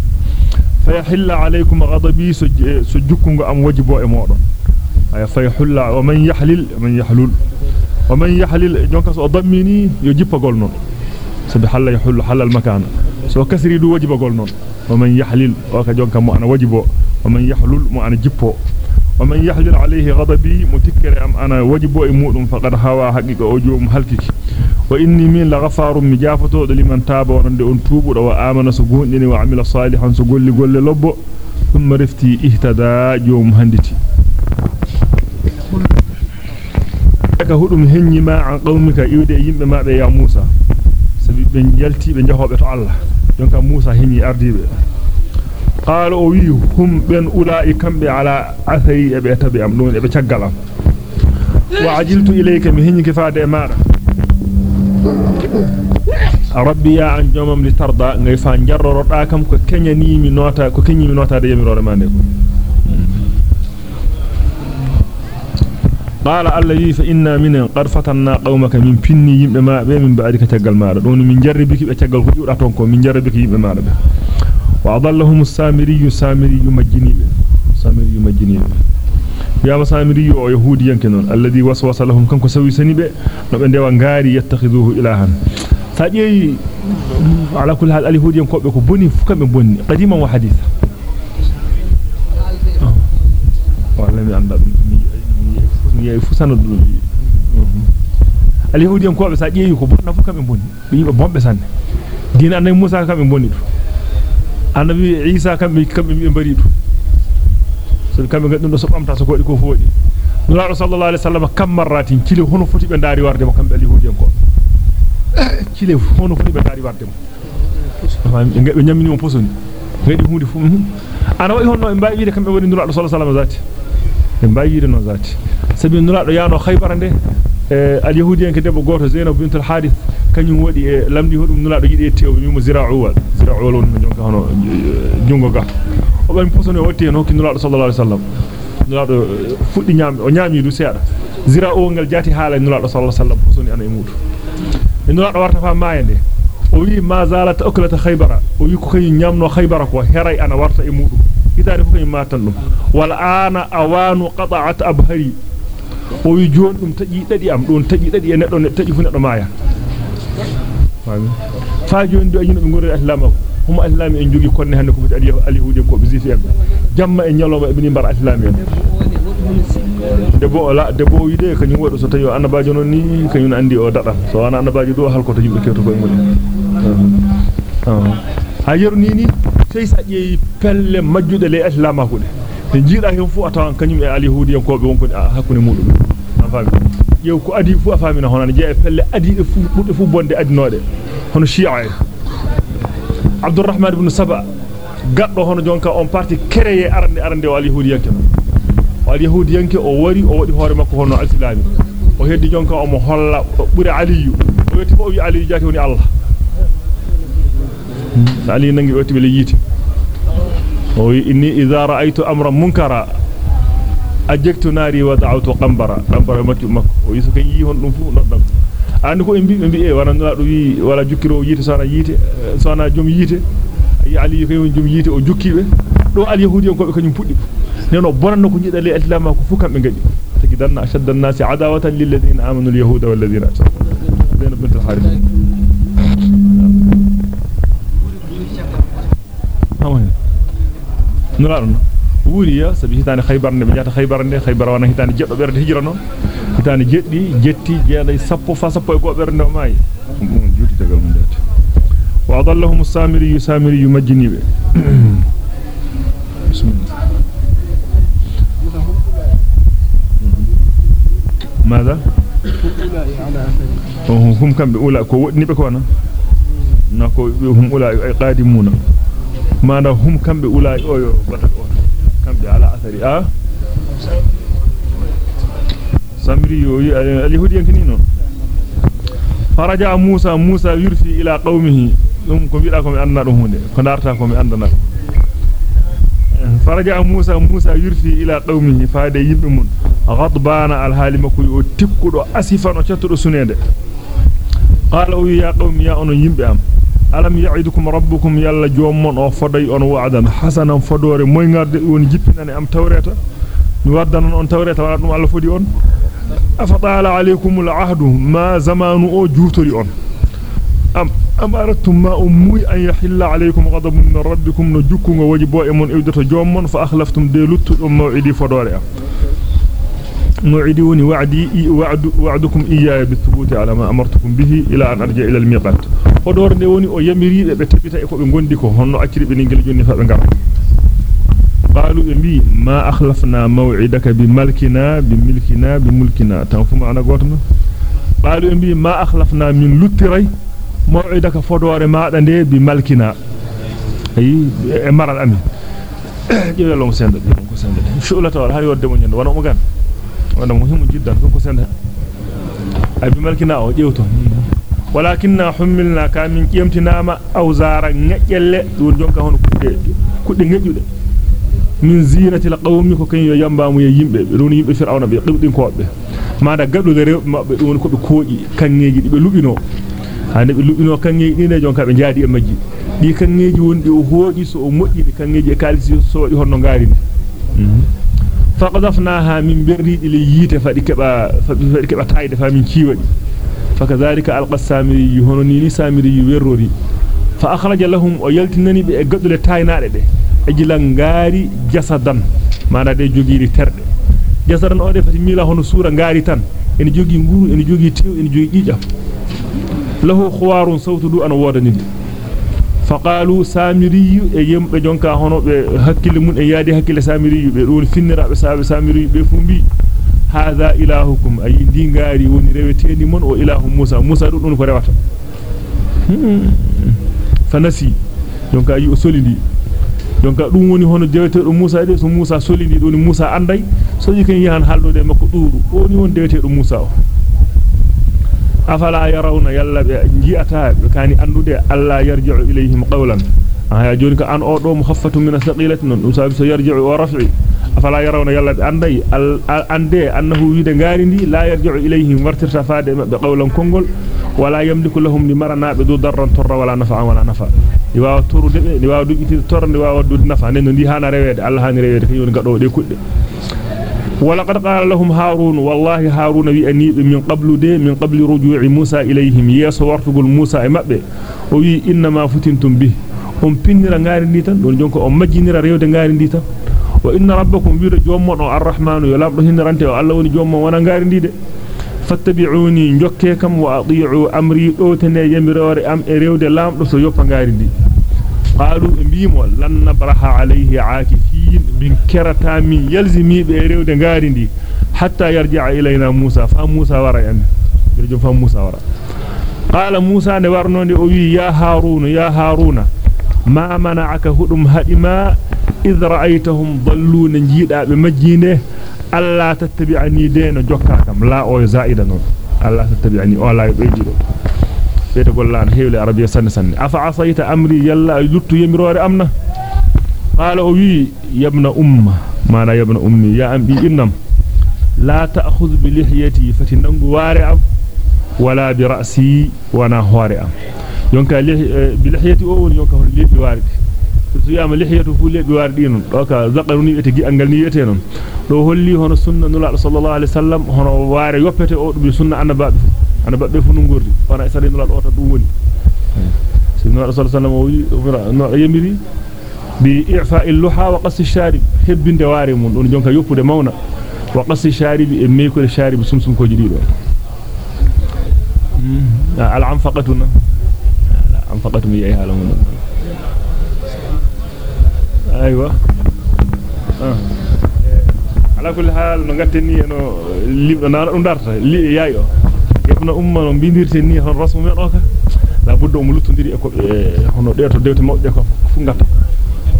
fayahilla alaykum ghadabi so jukkungo am wajibo e modon ay fayahilla wa man yahlil man yahlul wa man yahlil jonka so dammini yo jippagol non sabi halla yahullu halal makana so kasri du wajibagol non wa man yahlil wa ka jonka mo ana wajibo wa man yahlul mo ana jippo wa man yahlil alayhi ghadabi mutikkere am ana wajibo e mudum faqad hawa haqiqa o joom halkiki wa inni min la ghafarun mijafato liman taba wonde on tubudo wa amana so gondini wa amila salihan so golli golle lobbo thumma rifti ihtada joom handiti ka hudum henyima an qawmika iwde yimbe mabe ya Musa sabi be jalti be jahobe to Allah jonka Musa henyi ardibe qala o wi hum ben ulai kambe ala athari e be tabi am don e be ciagalam wa ajiltu ilayka mi henyi kifade maada rabbi ya an jomam li tarda ngay fa jarroro da kam ko kenyani mi nota ko kenyi mi nota de yamirore mande ko قال الله فإنا من قد فتنا قومك من فني يمد ما من بعدك تقل ما دون من جربك تقل خجور أتونك من جربك يمد ما ربه وأضلهم السامري سامري مجنيب سامري مجنيب يا مسامري أو يهوديا كنون الذي وسوس لهم كم كسوي سنبه نبن دوا غاري يتخذوه إلها. فأي على كل هذا اليهوديا كم بني فكم بني. قديما وحديثا. أه. والله من عندنا. Be boni fu sanadu al yahudiyan ko be sa jeeyi ko bonna fu kambe bonni be yiba bombe sanne dina annabi Musa kambe bonni du annabi Isa kambe kambe be bari du so kambe gadum do so bamta so godi ko foodi nulaado sallallahu alaihi wasallam kam marratin cile hono foti be daari warde mo kambe al yahudiyan ko cile hono foti be daari warde mo be nyamini mo posoni ngadi hunde fu ana wayi honno e mbaawi wiide kambe woni nulaado sallallahu alaihi wasallam zati e mbaawi wiide no zati sabi nulaado yaano khaybara nde e al yahudiyen ke debbo goto zainab bint al harith kanyum wadi e lamdi hodum nulaado yidi e tew mi mo zira'uwal zira'uwal won jonka hono jungo ga o bami posone o tieno ki nulaado sallallahu alaihi wasallam nulaado fuddi nyambe o nyami du seeda zira'u ngal jati haala nulaado sallallahu alaihi wasallam posoni ana e mudu e nulaado warta fa maayande o wi ma zalat aklata khaybara o wi ko kanyum nyamno khaybara ko heray ana warta e mudu ana awanu qata'at abhari o wi jon dum taji dadi am don taji dadi e neddo ne taji fu neddo maaya fami fa joni do ajino be ngorre islam ko huma islam en jogi konne hande ko fati aliyahudi ko be zifi en jamma e nyaloma e bini bar islam en debbo la debbo wiide kanyum wado so tawi annabajo non ni kanyum andi o dada so wana annabajo do halko to yimbe kewto ko ngol ha yerni ni sey sa jeeyi pelle majjude le islam hakude te jiida hen fu atawan kanyum e alyahudiyan ko be wonko hakune mudum an fami yew ko adi fu afamina honan jee pelle adi e fu budde fu bonde adinode hono shi'a Abdurrahman ibn Saba gaddo hono jonka on parti créé arande arande wal yahudiyanke wal yahudiyanke o wari o wadi hoore makko hono al-islami o heddi jonka o mo holla buri aliyu o wetti o wi aliyu jati woni allah wi inni idha ra'aytu amran munkara ajektu nari wa da'awtu qambara qambara makki makko o yiso kan yi hon dum fu noddam andi ko en bi be bi e wana do wi wala jukkiro yite sona yite sona jom yite yi ali kay won jom yite o jukkibe do al yahudi ko be kanyum puddi neno bonanno ko jida le islam ko fu kambe ngadi tagi danna ashadda an-nas adawatan lil ladina amanu al-yahuda wal ladina zainab bint وهنا نرانا وريا سبيه تاني خيبر نبيا تخيبر نه خيبر وأنا هتاني جد بيرد هجرانو هتاني جدي جتي جالي سبوا فسبوا يقوا بيرد ماذا؟ هم كم بأولى كو نبكو نكو هم أولى قادمون. ماذا هم كم بأولى أو كم على أثري آه؟ سامري اليهود ينكنينو فرجع موسى موسى يرفي إلى قومه. ko mi anna dum hunde ko darta ko mi andana فرجع موسى موسى يرفي إلى قومه. فاد يبمون. غضبان الحال مكو يتكدو أسفا وشتدو سنيد قالوا يا قوم يا أنو يمبئم ألم يعيدكم ربكم يلا جومون أو فدي أن وعدا حسنا فدور موينغارد ون جيبناني أم توريتا نوردن أن توريتا ولا دم الله فدي أن أفطال عليكم العهد ما زمان أو جوتري أن أم أم أردتم ما أموي أن يحل عليكم غضب من ربكم نجوكم وجبوا إمون إودة جومون فأخلفتم ديلت موعدي فدوري موعدوني وعدي وعد وعدكم إياي بالثبوت على ما أمرتكم به إلى أن أرجع إلى الميقات. فدور نيوني أو يمري بتبتا إكو بنغنديكو هنو أكري بنينجل جوني فابنغار قالوا إمي ما أخلفنا موعدك بملكنا بملكنا بملكنا. تنفهم أنا قوتنا؟ قالوا إمي ما أخلفنا من لتري موعدك فدور ما دنده بملكنا. أي مرة الأمين جيبه لهم سندد لهم سندد شؤلة ولا هاي ودمو نيند وأنا مغان وأنا مهم جدا كنكو سندد أي بملكنا أو جيوتو ولكننا حملنا كامن قيمتنا ما أوزارا نجل دون جونكا هون كود نجل min zinati alqawmi ko kan yo yambamu ye yimbe don yimbe fir'auna be qibdin ko be maada gaddude rew mabbe don ko be kooji kangeji dibe lubino hande be lubino kangeji dine jonka be jaadi e majji di kangeji wondi o hooji so o moddi di kangeji e kalisi so wadi honno ngarindi faqadafnaha min birridi li yite fadi keba fadi keba tayde fa min ciwadi fakadhalika alqa samiri hononi ni samiri werrori fa akhraja lahum o yaltinani be e gaddule taynaade de ajilan ngaari jasadan mana de jogiri terde jasadan o de fati mila hono sura ngaari tan en jogi nguru en jogi tew en jogi jija lahu khuwarun sawtu du an wodani faqalu samiriyu e yembe jonka hono be hakkile mun e yaadi hakkile samiriyu be don finnira be saabe samiriyu be fumbi hadha ilahukum ay di ngaari woni reweteni mon o ilahu musa musa dun ko rewata fanasi jonka yi o solindi donc dum woni hono dewetedo Musa de so Musa solindi do ni Musa anday so yiken yahan haldode makko duru woni won dewetedo Musa o afala yarawna yalla be jiata be kani andude alla yarji'u ilayhim qawlan aya joni ka an o do mukhaffatu min thaqilati non dum sabi so yarji'u wa raf'i afala yarawna yalla be anday ande annahu wide ngari ndi la yarji'u ilayhim wartirta faade be qawlan kongol wala yamliku lahum li marana be do darran torra wala nafa wala nafa di waawa torude be di waawa dujiti torra di waawa dud nafa nen ndi hana rewede Allah hani rewede kay woni gado de kudde e wi inna ma futintum bi on pinnira ngari ndi tan don jonko on majjinira rewde ngari ndi tan wa inna rabbakum wi'ra jommon o arrahmanu yo lamdo hinrante o Allah woni jommon wana ngari ndi de fattabi'uni njokke kam wa ati'u amri do tene yamirore am e rewde lamdo so yoppa ngari ndi qalu bimo lan nabraha alayhi aakifin bin kerata min yalzimi be rewde ngari ndi hatta yarji'a ilayna musa fa musa wara en jom fa musa wara qala musa ne warnonde o wi ya harun ya haruna ma mana'aka hudum hadima idh ra'aytahum dalluna jiida be majjinde alla tattabi'ani de no jokka kam la o zaida non alla tattabi'ani o la beydido beta gollan hewle arabiya sanne sanne afa asayta amri yalla luttu yamirore amna قال هو يا ابن أمة ما لا يا ابن أمي يا أمي إنم لا تأخذ بلحيتي فتنغ وارع ولا برأسي وأنا هارع يونك بلحيتي أو يونك لي وارد تسيام لحيته فول لي واردين دوكا زقروني اتي انغال ني يتينون دو هولي هون سنن نلا صلى الله عليه وسلم هون وار يوبته أو دو سنن انباب انباب بي فنو غوردي وأنا اسالين نلا اوتا دو وني سنن الرسول صلى الله عليه وسلم يمري بإعفاء اللحى وقص الشارب. هب دواري من دون جنك يوبو دمونا وقص الشارب إمي كل الشارب سمسم كجديد آه، العنفقتنا. العنفقتنا بي أيها لهم أيوة. آه. على كل حال نغتني أنه اللي نار ندار اللي يايو ابن أمة بندير سنية الرسم من راكه لابد أن ملوث ندير آه، هنو ديرتو ديرتو ديرتو ديرتو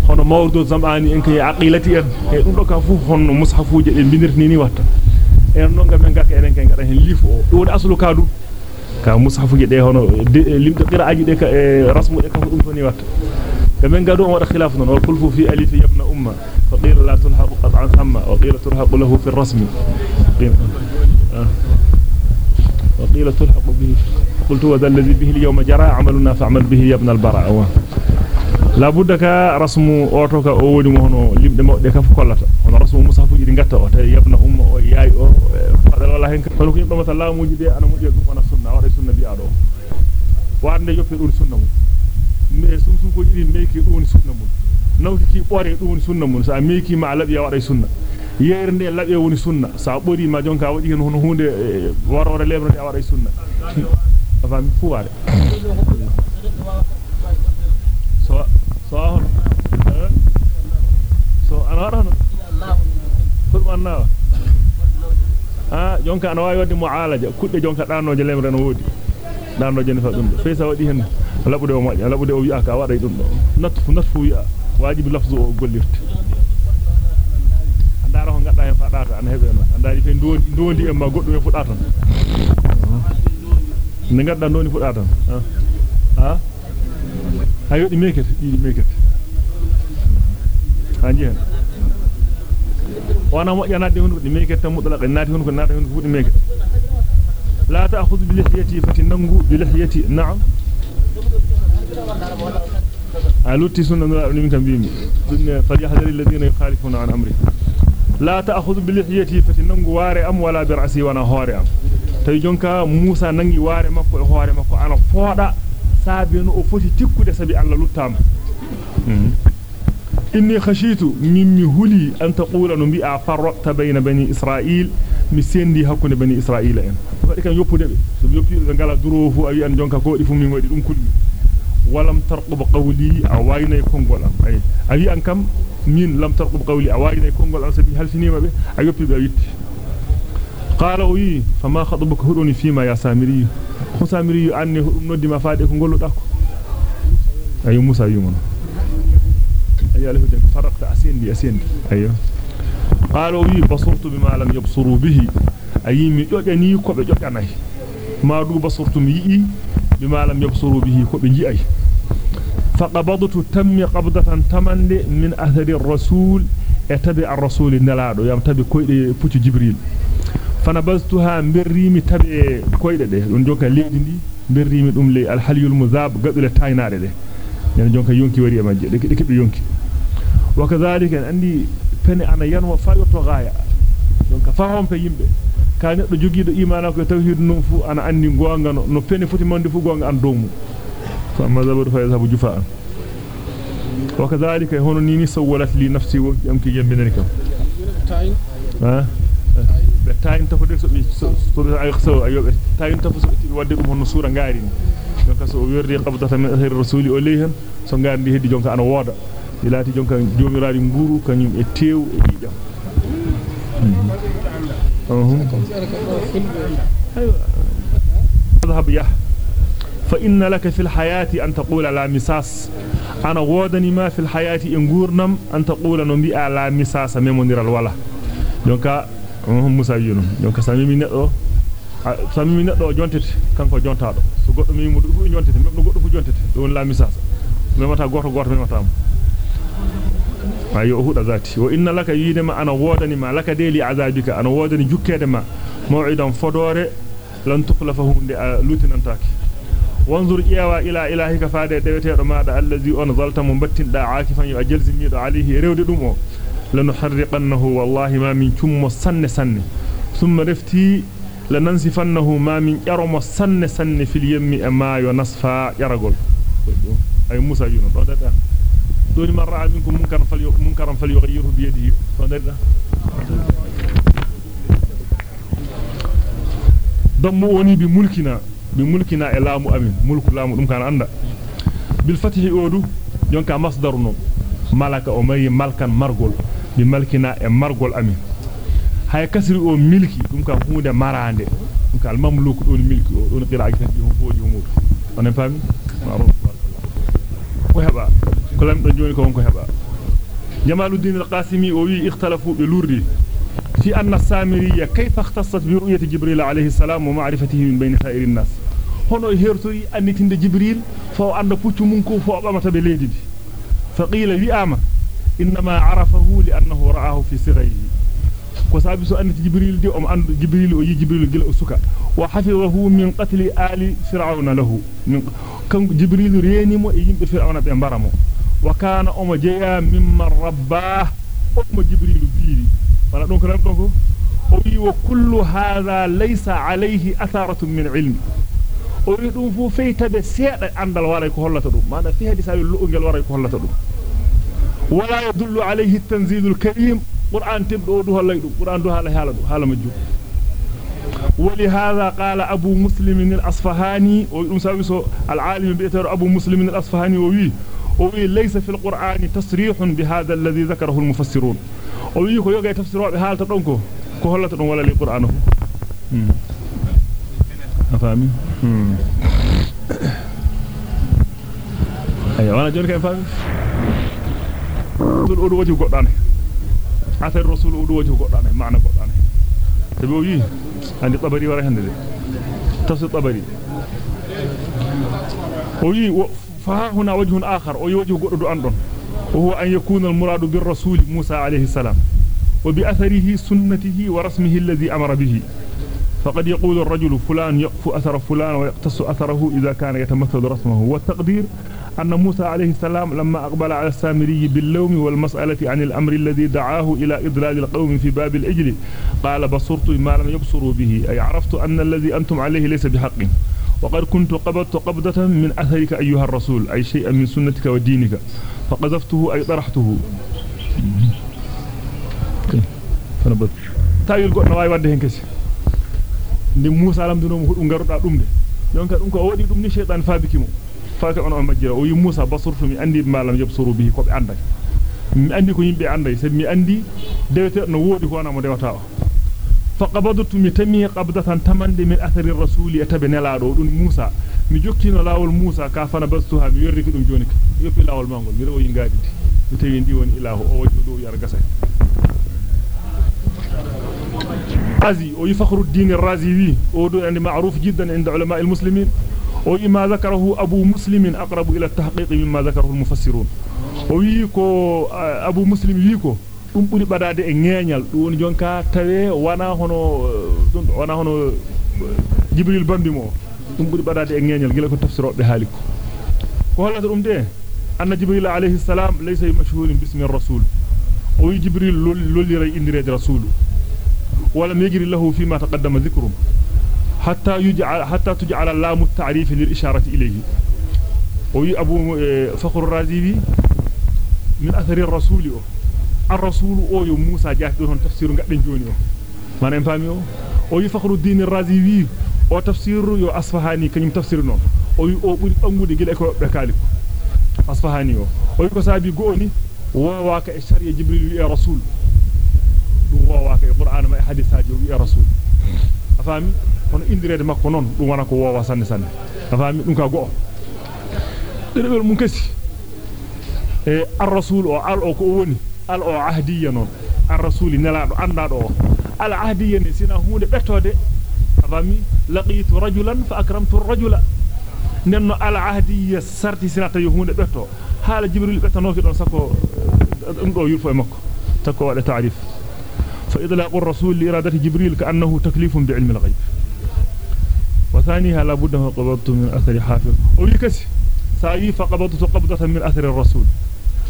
hono mawdo zamani en kay aqilati en e dum do ka fu hono mushafuuje de bindirtini ni watta en non ngam en gakka enen kay ngada hen lifu o do woni aslu kaadu ka mushafuuje de hono limdo qiraaji de ka e rasmu de ka dum to ni watta كمن قالوا ودا خلاف والخلف في ألف يا ابن أمة فقيل لا تلحق قطعا ثم وقيل تلحق له في الرسم قيل آه. وقيل تلحق به قلت وذا الذي به اليوم جرى عملنا فاعمل به يا ابن البراء بد ka rasmu oto ka o woni mo hono limde mawde ka fu kollata hono rasmu musafu idi ngatta o tay yabna umma o yaay o fadal wala hen hono ko yimbe mata laamuji de ana mujje dum wana sunna wada sunna bi ado warde yoppe dum sunna mum me sum sum ko jiri meki dum sunna mum nawti ki bore dum sunna mum sa meki ma labi ya wada sunna yernde labe woni sunna sa bori ma jonka wadi hen hono hunde warore lebre ya wada sunna afami fu wade so so hono fur annawa ah jonka ana wawi wadde mualaja kudde jonka danoje lemre no wodi danoje ne fa dum fe sa wadi hen labude o moƴƴa labude o wi'a ka wada dum do natfu natfu wi'a wajibi lafzu o gollirte andara ko gadda hen fadata an hebe no andari fe ndondi ndondi e ma goddo e fudata ne gadda ndondi fudata ha ha yodi mekete di mekete hanji hen wana moƴƴanade hunde di mekete tan mudala nati hunde ko nata hunde fudi mekete la ta'khudh bi lihiyati fatinangu bi lihiyati na'am alutti sunna min kan bimi dunne falyahdhar alladhina yukhalifuna an amri la ta'khudh bi lihiyati fatinangu ware am wala bi ra'si wana hore am tay jonka Musa nangi ware makko e hore makko ana fooda sabino o foti tikkude sabi Allah luttama inni khashitu mimmi huli an taqula no bi'a farraqta bayna bani isra'il mi sendi hakkunde bani isra'ila en fadi kan yoppude be so yoppi be ngala duro fu awi an jonka ko di fu min wadi dum kulmi walam tarqub qawli awayna kongol am ay awi an kam min lam tarqub qawli awayna kongol am sabi halfinima be a yoppi be witti قال وي فما خطبك هدوني فيما يا سامري. خسامري أني نودي ما فادي كو غولو داكو ايو موسى أيوة، يمن اي الله جن فرقت أسين دي أسين. دي قال وي بصرت بما لم يبصروا به. أي مي جوجاني كو بي جوجاناي ما دو بصرت مي بما لم يبصروا به كو بي جي فقبضت تم قبضة تمن من أثر الرسول. اتبع الرسول نلادو يام تبي كويدي بوتي جبريل. Fanabaztuha birrimi tabe koyde de don jonka leedi ndi birrimi dum le al-haliyul muzab gadule taynaade de nen jonka yonki wari e majje de kebe yonki wakadhalika andi pene ana yanwa fayoto gaaya jonka fahom pe yimbe ka neddo jogiido imana ko tawhid non fu ana andi gonga no, pene foti mande fu gonga an doomu fa amma zabadu fa yazhabu jufaan wakadhalika hono nini sawalat li nafsi wa yamki jambinani kam ha be tayin tafo de so so so ay xaw ayobe tayin tafo so wadde dum hono sura ngaari ni jonka so werdi qabdata min athari rasuli leyhen so gardi heddi jonka ana woda dilati jonka jomiraadi nguru kanyum e tew e jijam اذهب يا فإن لك في الحياة أن تقول لا مساس أنا وودني ما في الحياة إن غورنم أن تقول نبي لا مساس ميمونير الولا دونك موسى يونو دونك سامي نيدو sami neddo jontete kanko jontaado so goddo mi mu fu jontete mebno goddo fu jontete don la misasa memata goto goto memata mo ayo huda zati wa inna laka yidama ana wodani ma laka deli azabika ana wodani jukkede ma maw'idan fodore lan tukhlafa hunde lutinantaki wanzur iyawa ila ilahika faade dewetedo maada allazi on zalta mum battinda aakifan yu ajalzimido alayhi rewde dum o لنحرقنه والله ما من كم سن سن ثم رفتي لننسفنه ما من يرم سن سن في اليم أما ينصف يرقل. أي موسى يونس دون من رأى منكم منكرا, فليغ... منكرا فليغيره بيده. فنرده ضموني بملكنا بملكنا إلام أمين ملك الله ملك كان عنده بالفتح أولو ينكا مصدر نوم malaka o mayi malkan margol bi malkina e margol amin hay kasri o milki dum ka hunde marande dum ka mamluku don milki o don qira'a tan bi hoji humudo onen fami ko heba ko lam do joni ko won ko heba jamaluddin al-qasimi o wi ikhtalafu bi lurdi fi anna as-samiriyya kayfa ikhtassat bi ru'yati jibril alayhi salam wa ma'rifatihi min bayni sa'iri an-nas hono hertori annitinde jibril fo anda puccu mun ko fo bamata be leedi فقيل لي أعمى إنما عرفه لأنه رآه في صغيره وسابس أن جبريل دي أم أن جبريل أي جبريل قل أسكا. وحفظه من قتل آل فرعون له. من كان جبريل رينم أيم بفرعون بأنبرمه وكان أم جيا ممن رباه. أم جبريل بيري فلا دونك لم دونك. وكل هذا ليس عليه أثارة من علم. O wi wi dum fu feytabe seeda andal wala ko hollata dum mana fi hadisa lo ngel wara ko hollata dum ولا يدل عليه التنزيل الكريم قرآن تبدو دو هلأ يدو قرآن دو هلأ هلا دو هلأ مجو ولهذا قال أبو مسلم الأصفهاني ويساوي العالم بيتر أبو مسلم الأصفهاني ووي ووي ليس في القرآن تصريح بهذا الذي ذكره المفسرون. ووي كو يوغا تفسيروا بحالة دونكو كو؟ هلا تدون ولا لقرآنه. أفهمي ايوا أنا جورك فاهم دول اودو وجهو غوداني عثر الرسول اودو وجهو غوداني معنى غوداني تبوي عندي طبري وراي هندي تصي طبري اوي فها هنا وجه اخر اوي وجه غودو اندون وهو ان يكون المراد بالرسول موسى عليه السلام وباثره سنته ورسمه الذي أمر به فقد يقول الرجل فلان يقف أثر فلان ويقتص أثره إذا كان يتمثل رسمه. والتقدير أن موسى عليه السلام لما أقبل على السامري باللوم والمسألة عن الأمر الذي دعاه إلى إضلال القوم في باب العجل قال بصرت ما لم يبصروا به أي عرفت أن الذي أنتم عليه ليس بحق. وقد كنت قبضت قبضة من أثرك أيها الرسول أي شيئا من سنتك ودينك فقذفته أي طرحته. تايل قلنا واي ودي هنكسي ndi Musa lamdino mo hudum garuda dumde donc dum ko wadi dum ni shaytan fabiki mo faaka on on majjira o yi Musa basurtu mi andi malam yabsuru bihi ko be anday mi andi ko yimbe anday se mi andi dewete no wodi ko na mo dewata o faqabadtu mi tami qabdatan tamande min athari rasuli tabe nelado dum Musa mi jokkino lawol Musa ka fana bastuha mi yorriki dum joni ka yoppi lawol mangol mi rewo yingadi mi tawi ndi woni ilahu o wajhu do yar gasa الرازي أو فخر الدين الرازي ودو يعني معروف جدا عند علماء المسلمين وما ذكره أبو مسلم أقرب إلى التحقيق مما ذكره المفسرون ويكو أبو مسلم يكو dum buri badade e ngeñal dum woni jonka tawe wana hono dum wana hono jibril bambimo dum buri badade e ngeñal gila ko tafsirobe haliko ko hollata dum de anna jibril alayhi salam laysa mashhurin bismi ar-rasul o jibril lolli ray indirede rasulu ولم يجري له فيما تقدم ذكره حتى يجعل حتى تجعل اللام التعريف للإشارة إليه. وي أبو فخر الرازي من أثر الرسول الرسول أو يوم موسى جاء دون تفسير قدن جوني ما نفهمي أو؟ يفخر الدين الرازي أو تفسير يو أصفهاني كنيم تفسير نون gila ko be kaali ko asfahani o o wi ko sabi gooni wowaaka e sharia jibril wi rasul dum wowaaka e qur'an ma e hadithaaji wi rasul afami hono indirede makko non dum wana ko wowa sanne sanne afami dum ka go dedebel mun kessi e ar-rasul o al o ko woni al o ahdiya non ar-rasul nelado andado o al ahdiya ne sina hunde bettode afami laqitu rajulan fa akramtu ar-rajula nenno al ahdiya sarti sina tawi hunde betto haala jibril bettanoki don sako dum do yurfo e makko takko wada ta'rif فإذا فإضلاب الرسول لإرادة جبريل كأنه تكليف بعلم الغيب. وثانيها لابد أن قبضت من أثر حافظ. أو يكسي سأي فقبضت قبضة من أثر الرسول.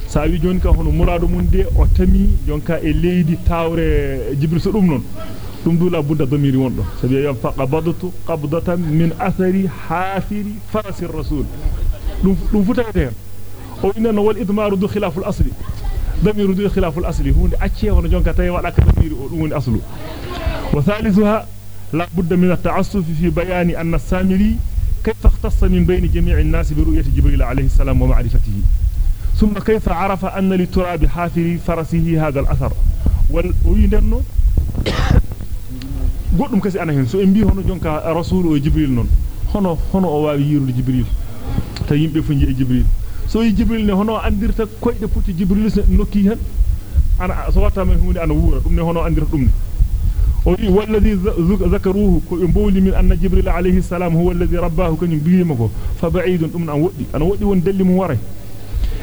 سأي جونك هون مراد من دي وتمي جونك إليدي تاور جبريل سلومنون تمدو لابد ضمير وندو سبيا فقبضت قبضة من أثر حافظ فرس الرسول. لنفتها دير وإننا والإضمار دو خلاف الأصل acce hono jonka tay wada ka damiri o dum woni أصل وثالثها لا بد من التعسف في بيان أن السامري كيف اختص من بين جميع الناس برؤية جبريل عليه السلام ومعرفته ثم كيف عرف أن لتراب حافر فرسه هذا الأثر ويندنو goddum kasi ana so en bi hono jonka rasul o jibril non hono hono o waawi yirude jibril ta yimbe fu jibril so yi jibril ne hono andirta koyde putti jibril nokki hen ana so watta men hunde ana wura dum ne hono andirta dum ne والذي ذكروه بولي من أن جبريل عليه السلام هو الذي رباه كن بيمكو فبعيد أمن أن ودي أنا ودي وندل موري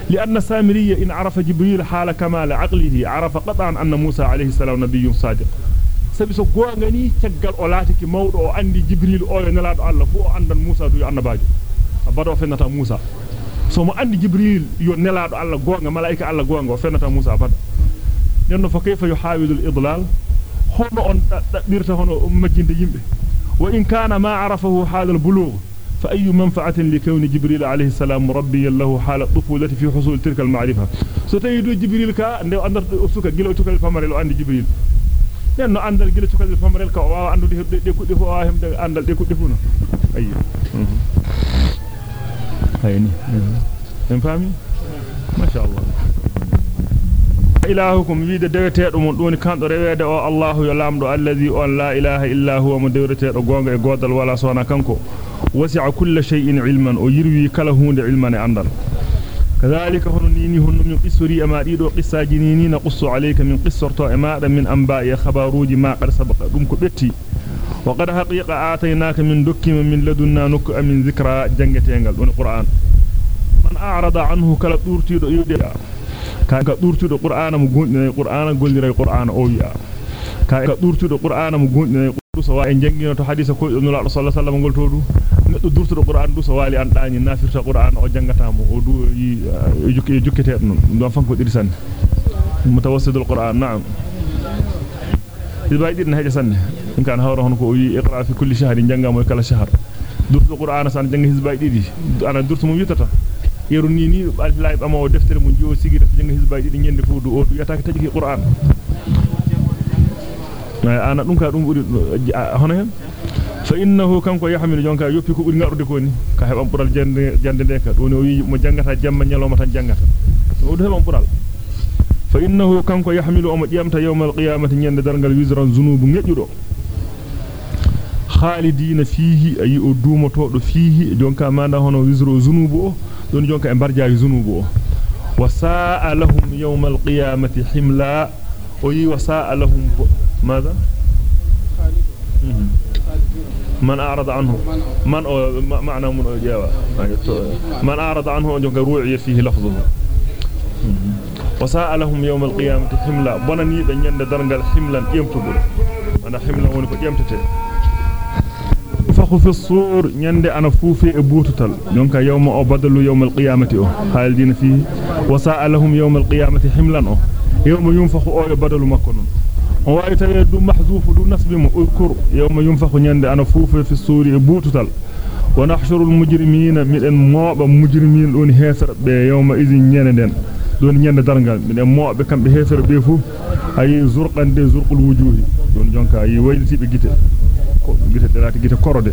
لأن سامرية إن عرف جبريل حال كمال عقله عرف قطعا أن موسى عليه السلام نبي صادق sabi so goongani taggal o laatiki mawdo o andi jibril o yo nelaado Allah fu o andan Musa du annabaajo bado fennata Musa so mo andi jibril yo nelaado Allah goonga malaika Allah goonga o fennata Musa bada nenno fa kayfa yuhawidul idlal hono on dabbirta hono majjinde yimbe wa in kana ma arafahu hal al bulugh fa ayu manfa'atin li kawni jibril alayhi salam murabbiyan lahu hal at-tufulati fi husul tilka al-ma'rifa so tawi do jibril ka nde andar suka gilo tukal pamarel o andi jibril nenno andal gilo tukal pamarel ka o waawa andude de kudde fu o waawa hemde andal de kudde fu no ayyo ayni en fami masha Allah ilahukum wiide deweteedo mon doni kando rewede o Allahu yo lamdo allazi on la ilaha illa huwa mo gonga e godal wala sona kanko wasi'a kull shay'in ilman o yirwi kala hunde ilman e andal كذلك هنني هن من قصري أما ديدو قصاجي نيني نقص عليك من قصرتو أما من أنباء خبروج ما قد سبق دمك بيتي وقد حقيق آتيناك من دكم من لدنا نكأ من ذكرى جنجتينغل القرآن من أعرض عنه كالطورتي رؤيو ديا كالطورتي رؤيو قرآن مقلنا القرآن قلنا القرآن أويا. كالطورتي رؤيو قرآن مقلنا القرآن سواء جنجينا تحديث كل أن الله صلى الله عليه وسلم قلت له نتو درتو القران دو سوالي انتاني نافير تا قرآن أو جانغتامو أو دو يجوكي يجوكي تيت نون دو فانكو ديرسان متوسط القرآن. نعم. Ibai dirna haja sanne in kan hawra hon ko wi iqra fi kulli shahrin jangamo kala shahr durtudo qur'ana san janga hizbai didi ana durtu mo yitata yeru ni ni alfilay bama o deftere mun jo sigi def jenga hisbay didi nyende fu du o du yata ka taji qur'an ana dum ka dum buri hono hen fa innahu kanko yahmilu jonka yoppi ko buri ngarude ko ni ka heban bural jande jande de ka doni o wi mo jangata jamma nyaloma tan jangata o do heban bural فإنه كانك يحمل أمد يامت يوم القيامة يند درنغل وزرا زنوب يجرو خالدين فيه أي أدوم وطول فيه جونك مانا هنا وزرا زنوب دون جونك أمبرجا زنوب وساء لهم يوم القيامة حملا. أي وساء لهم ب... ماذا؟ من أعرض عنه. من معنى من أجابة من أعرض عنه جونك روعي فيه لفظه. مم. وساء لهم يوم القيامة حملا. بنني بن يند درنجل حملا يمتبر أنا حملا ونكو يمتتل فخو في الصور يند أنا فوفي أبوتتل. جونك يوم أو بدل يوم القيامة أو. خالدين فيه. وساء لهم يوم القيامة حملا أو. يوم ينفخ أو بدل مكنون. waawi tawe du mahzufu du nasbi mo ulkur yawma yunfakhu nyande ana fuufe fi suri e bututal wa nahshurul mujrimina miden mooba mujrimin don hefer don nyande dargal miden moobe kambe hefer be fu ayi zurqande zurqul wujuhi don jonka ayi wayliti be gite ko gite delati gite korode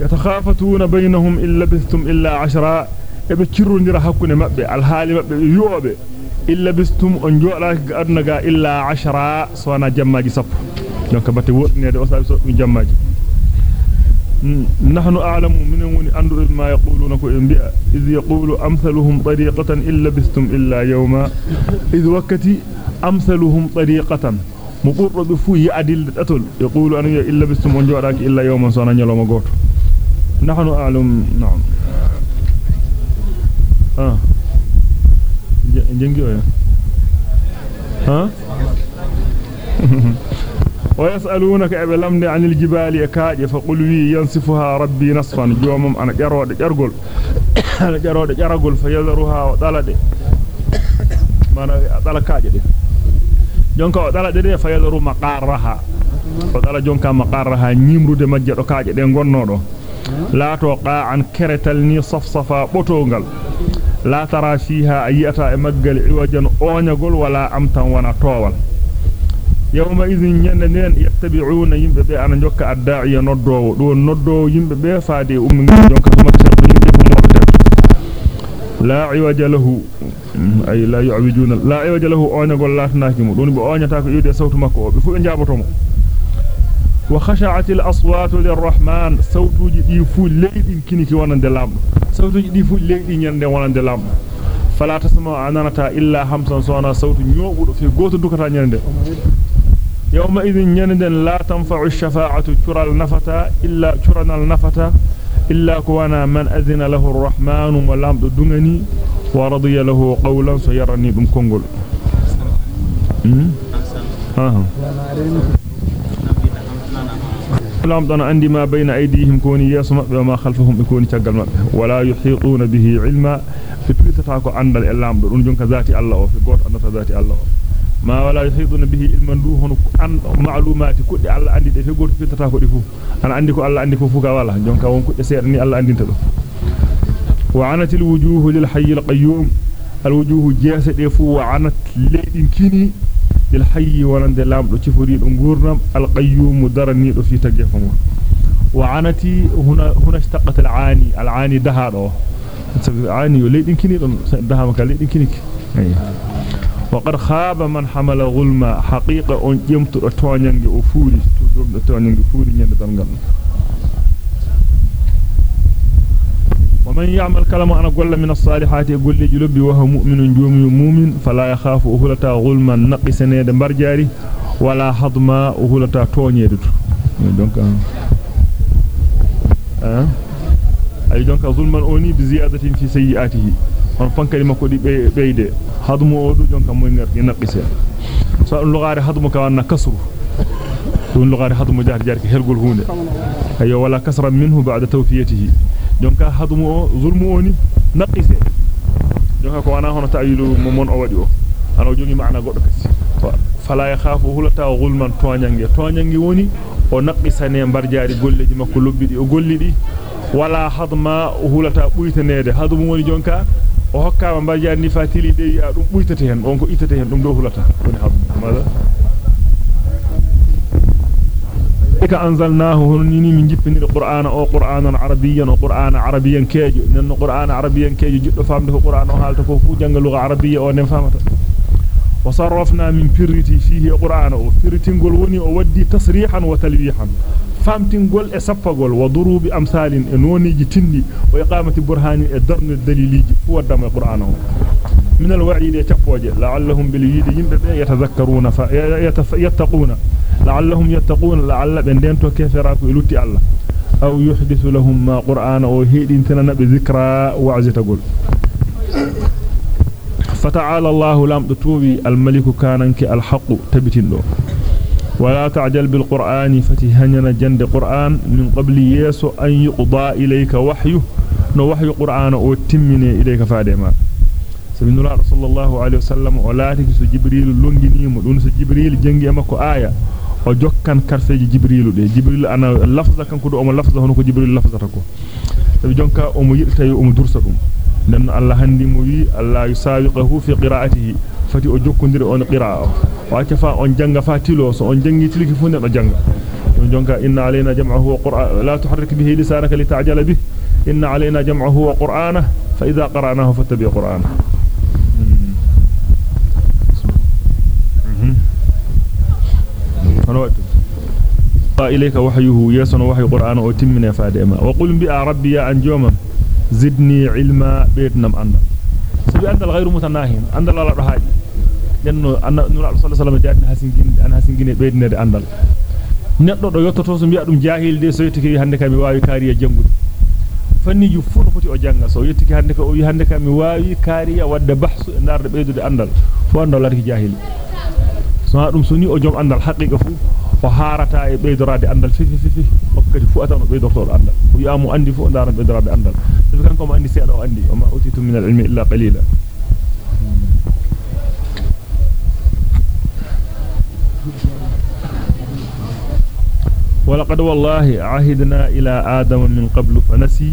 yatakhafatuna bainahum illa bistum illa 10 ebe cirrondira hakkunde mabbe alhaali mabbe yobe illa bistum on jodaaki aduna ga illa 10 sona jammaji sappo donc batte wordinede o sabi so jammaji نحن أعلم من وني أندر ما يقولون كإنبياء إذ يقول أمثلهم طريقة إلا بستم إلا يوما. إذ وكتي أمثلهم طريقة. مقرب فو يعدل أتل يقول أنا إلا بستم ونجوراك إلا يوما صانا نيلوما غوت نحن أعلم نعم. آه. جنجي ها؟ ويسألونك أبي لمد عن الجبال يكاج فقل وي ينصفها ربي نصفا جومم أنا جرود جرغل أنا جرود جرغل فيذرها وطلد ما أنا طلع كاج دي o dala de fayadaru maqarraha o dala jonka maqarraha nyimrude majje do kaaje de gonnodo la to qa'an keretal ni safsafa botongal la tara fiha ayata e maggal iwajan oonyagol wala amtan wana towal yawma idhin nyande nen yattabi'una yimbe be ana jokka adda'iya noddowo do noddowo yimbe be faade ummi jonka suma ko yimbe ko moxta la iwaja lahu ay la yu'wijuna la iwaja lahu oonyagol latnaaki mo don be oonyata ko yude sawtu makko o be fu be jaabotomo wa khasha'at al aswatu lirrahman sawtuji di fu leydin kiniki wonande lamdo sawtuji di fu leydi nyande يومئذ ينذن لا تنفع الشفاعة ترى النفتة إلا ترى النفتة إلا كوانا من أذن له الرحمن ولم دنني ورضي له قولا سيرني بمكنقل لامد أنا آه. عندي ما بين أيديهم كوني يسمع وما خلفهم يكوني تقل ولا يحيطون به علما. في تويتة تاكو عند الإلام دون جنك ذاتي الله. وفي قوت أنت ذاتي الله. وفي. Fi e lamdo fi ma wala yuhituna bihi ilman du hono an ma'lumati kudde Allah andi de fi goto twitata ko di fu ana andi ko Allah andi ko fu ga wala jonka won kudde seeda ni Allah andinta do wa anatil wujuhu lil hayyil qayyum al wujuhu jesa de fu wa anat leedin kini بالحي ولند لامدو تفوري دو غورنام القيوم درني دو في تجفم وعنتي هنا هنا اشتقت العاني العاني دهادو عاني ليدين كني دون دها مكا ليدين كني وقد خاب من حمل ظلم حقيقة اون جمتو دو تونيانغي أو فوري تو دو تونيانغي فوري نيند دان غام ومن يعمل كلام أنا قول من الصالحات يقول لي جلبي وهو مؤمن جومي مؤمن فلا يخاف أهلتا غلما نقص نيد برجاري ولا حضما أهلتا توني يدد دونك أه؟ أي دونك ظلما أوني بزيادة في سيئاته. On pankali makko di beyde hadmu o du jonka moy ngerti naqise so lugare hadmu ka wanna kasru dun lugare hadmu jaar jaar ki helgol hunde ayo wala kasran minhu ba'da tawfiyatihi jonka hadmu o zulmu oni naqise jonka ko wana hono ta'yilu momon o wadi o ana jogi maana goddo kasi fala yakhafu hulata zulman toñange toñange woni o naqisane barjaari golleji makko lobbidi o gollidi wala hadma hulata buytanede hadmu woni jonka o hokkama barjaari ni fatili de ya dum buytate hen on ko ittate hen dum do hulata. Woni hadmu mala ذلك أنزلناه هنيني من جبن القرآن أو قرآنا عربيا وقرآن عربيا كيجو لأن قرآن عربيا كيجو جد فهمته قرآن وحالته فوفو جنگ لغة عربية أو نفهمته وصرفنا من فرتي فيه قرآن أو فرتين قول وني أودي تصريحا وتلويحا فهمتين قول أسفقول وضروب أمثال نوني جتندي وإقامة برهان الدرن الدليلي هو الدم القرآن من الوعي يتفوج لعلهم باليد يتذكرون فيتقون لعلهم يتقون لعل بندنتو كفراكو يلوتي الله أو يحدث لهم ما قرآن أو هيدين تنن بذكرى وعزة تقول فتعالى الله لام توبي الملك كاننك الحق تبتين له ولا تعجل بالقرآن فتهننا جند قرآن من قبل يسو أن يقضى إليك وحيه. نو وحي قرآن أو تمني إليك فادما سبحان الله صلى الله عليه وسلم. ولا تكسو جبريل لونجيني مدون جبريل جنگي مكو آية. o jokkan karfeji jibrilu de jibril ana lafza kanko do o mo lafza hono ko jonka o mo yirta o mo dursa dum den Allah handi mo wi Allah yusawiqahu fi qira'atihi fati o jokkondire on qira'a wa kafa on janga fa tilo so on jangi tilki fu ne do janga jonka inna alaina jam'ahu wa qur'an la tuharrik bihi lisanaka litajala bihi inna alaina jam'ahu wa qur'ana fa idha qara'nahu fattabi' qur'ana فنوات إليك وحيه يسن وحي قرآن وتمنى فادئما وقل بأ ربي يا أنجوما زدني علما بيتنم أن سبي أنت الغير متناهين أنت لا حاجة لأنه أن نور الله صلى الله عليه وسلم جاء حسين أن حسين جن بيتنا أندل neddo do yottoto so biya dum jahil de so yettiki hande kam mi waawi kariya jangude fanniju fu do foti o janga so yettiki hande ko o wi hande kam mi waawi kariya wadde bahsu e darde beydude andal fu andal larki jahili so dum so ni o jom andal haqiqa fu وهارته بيدرا بأندل في في في في وكذا فؤاد أنا بيدرا طول أندل. ويا مو أندي فؤاد أنا بيدرا بأندل إذا كان كم أندي سيادة أندي. وما أتيت من العلم إلا قليلا. ولقد والله عهدنا إلى آدم من قبل فنسي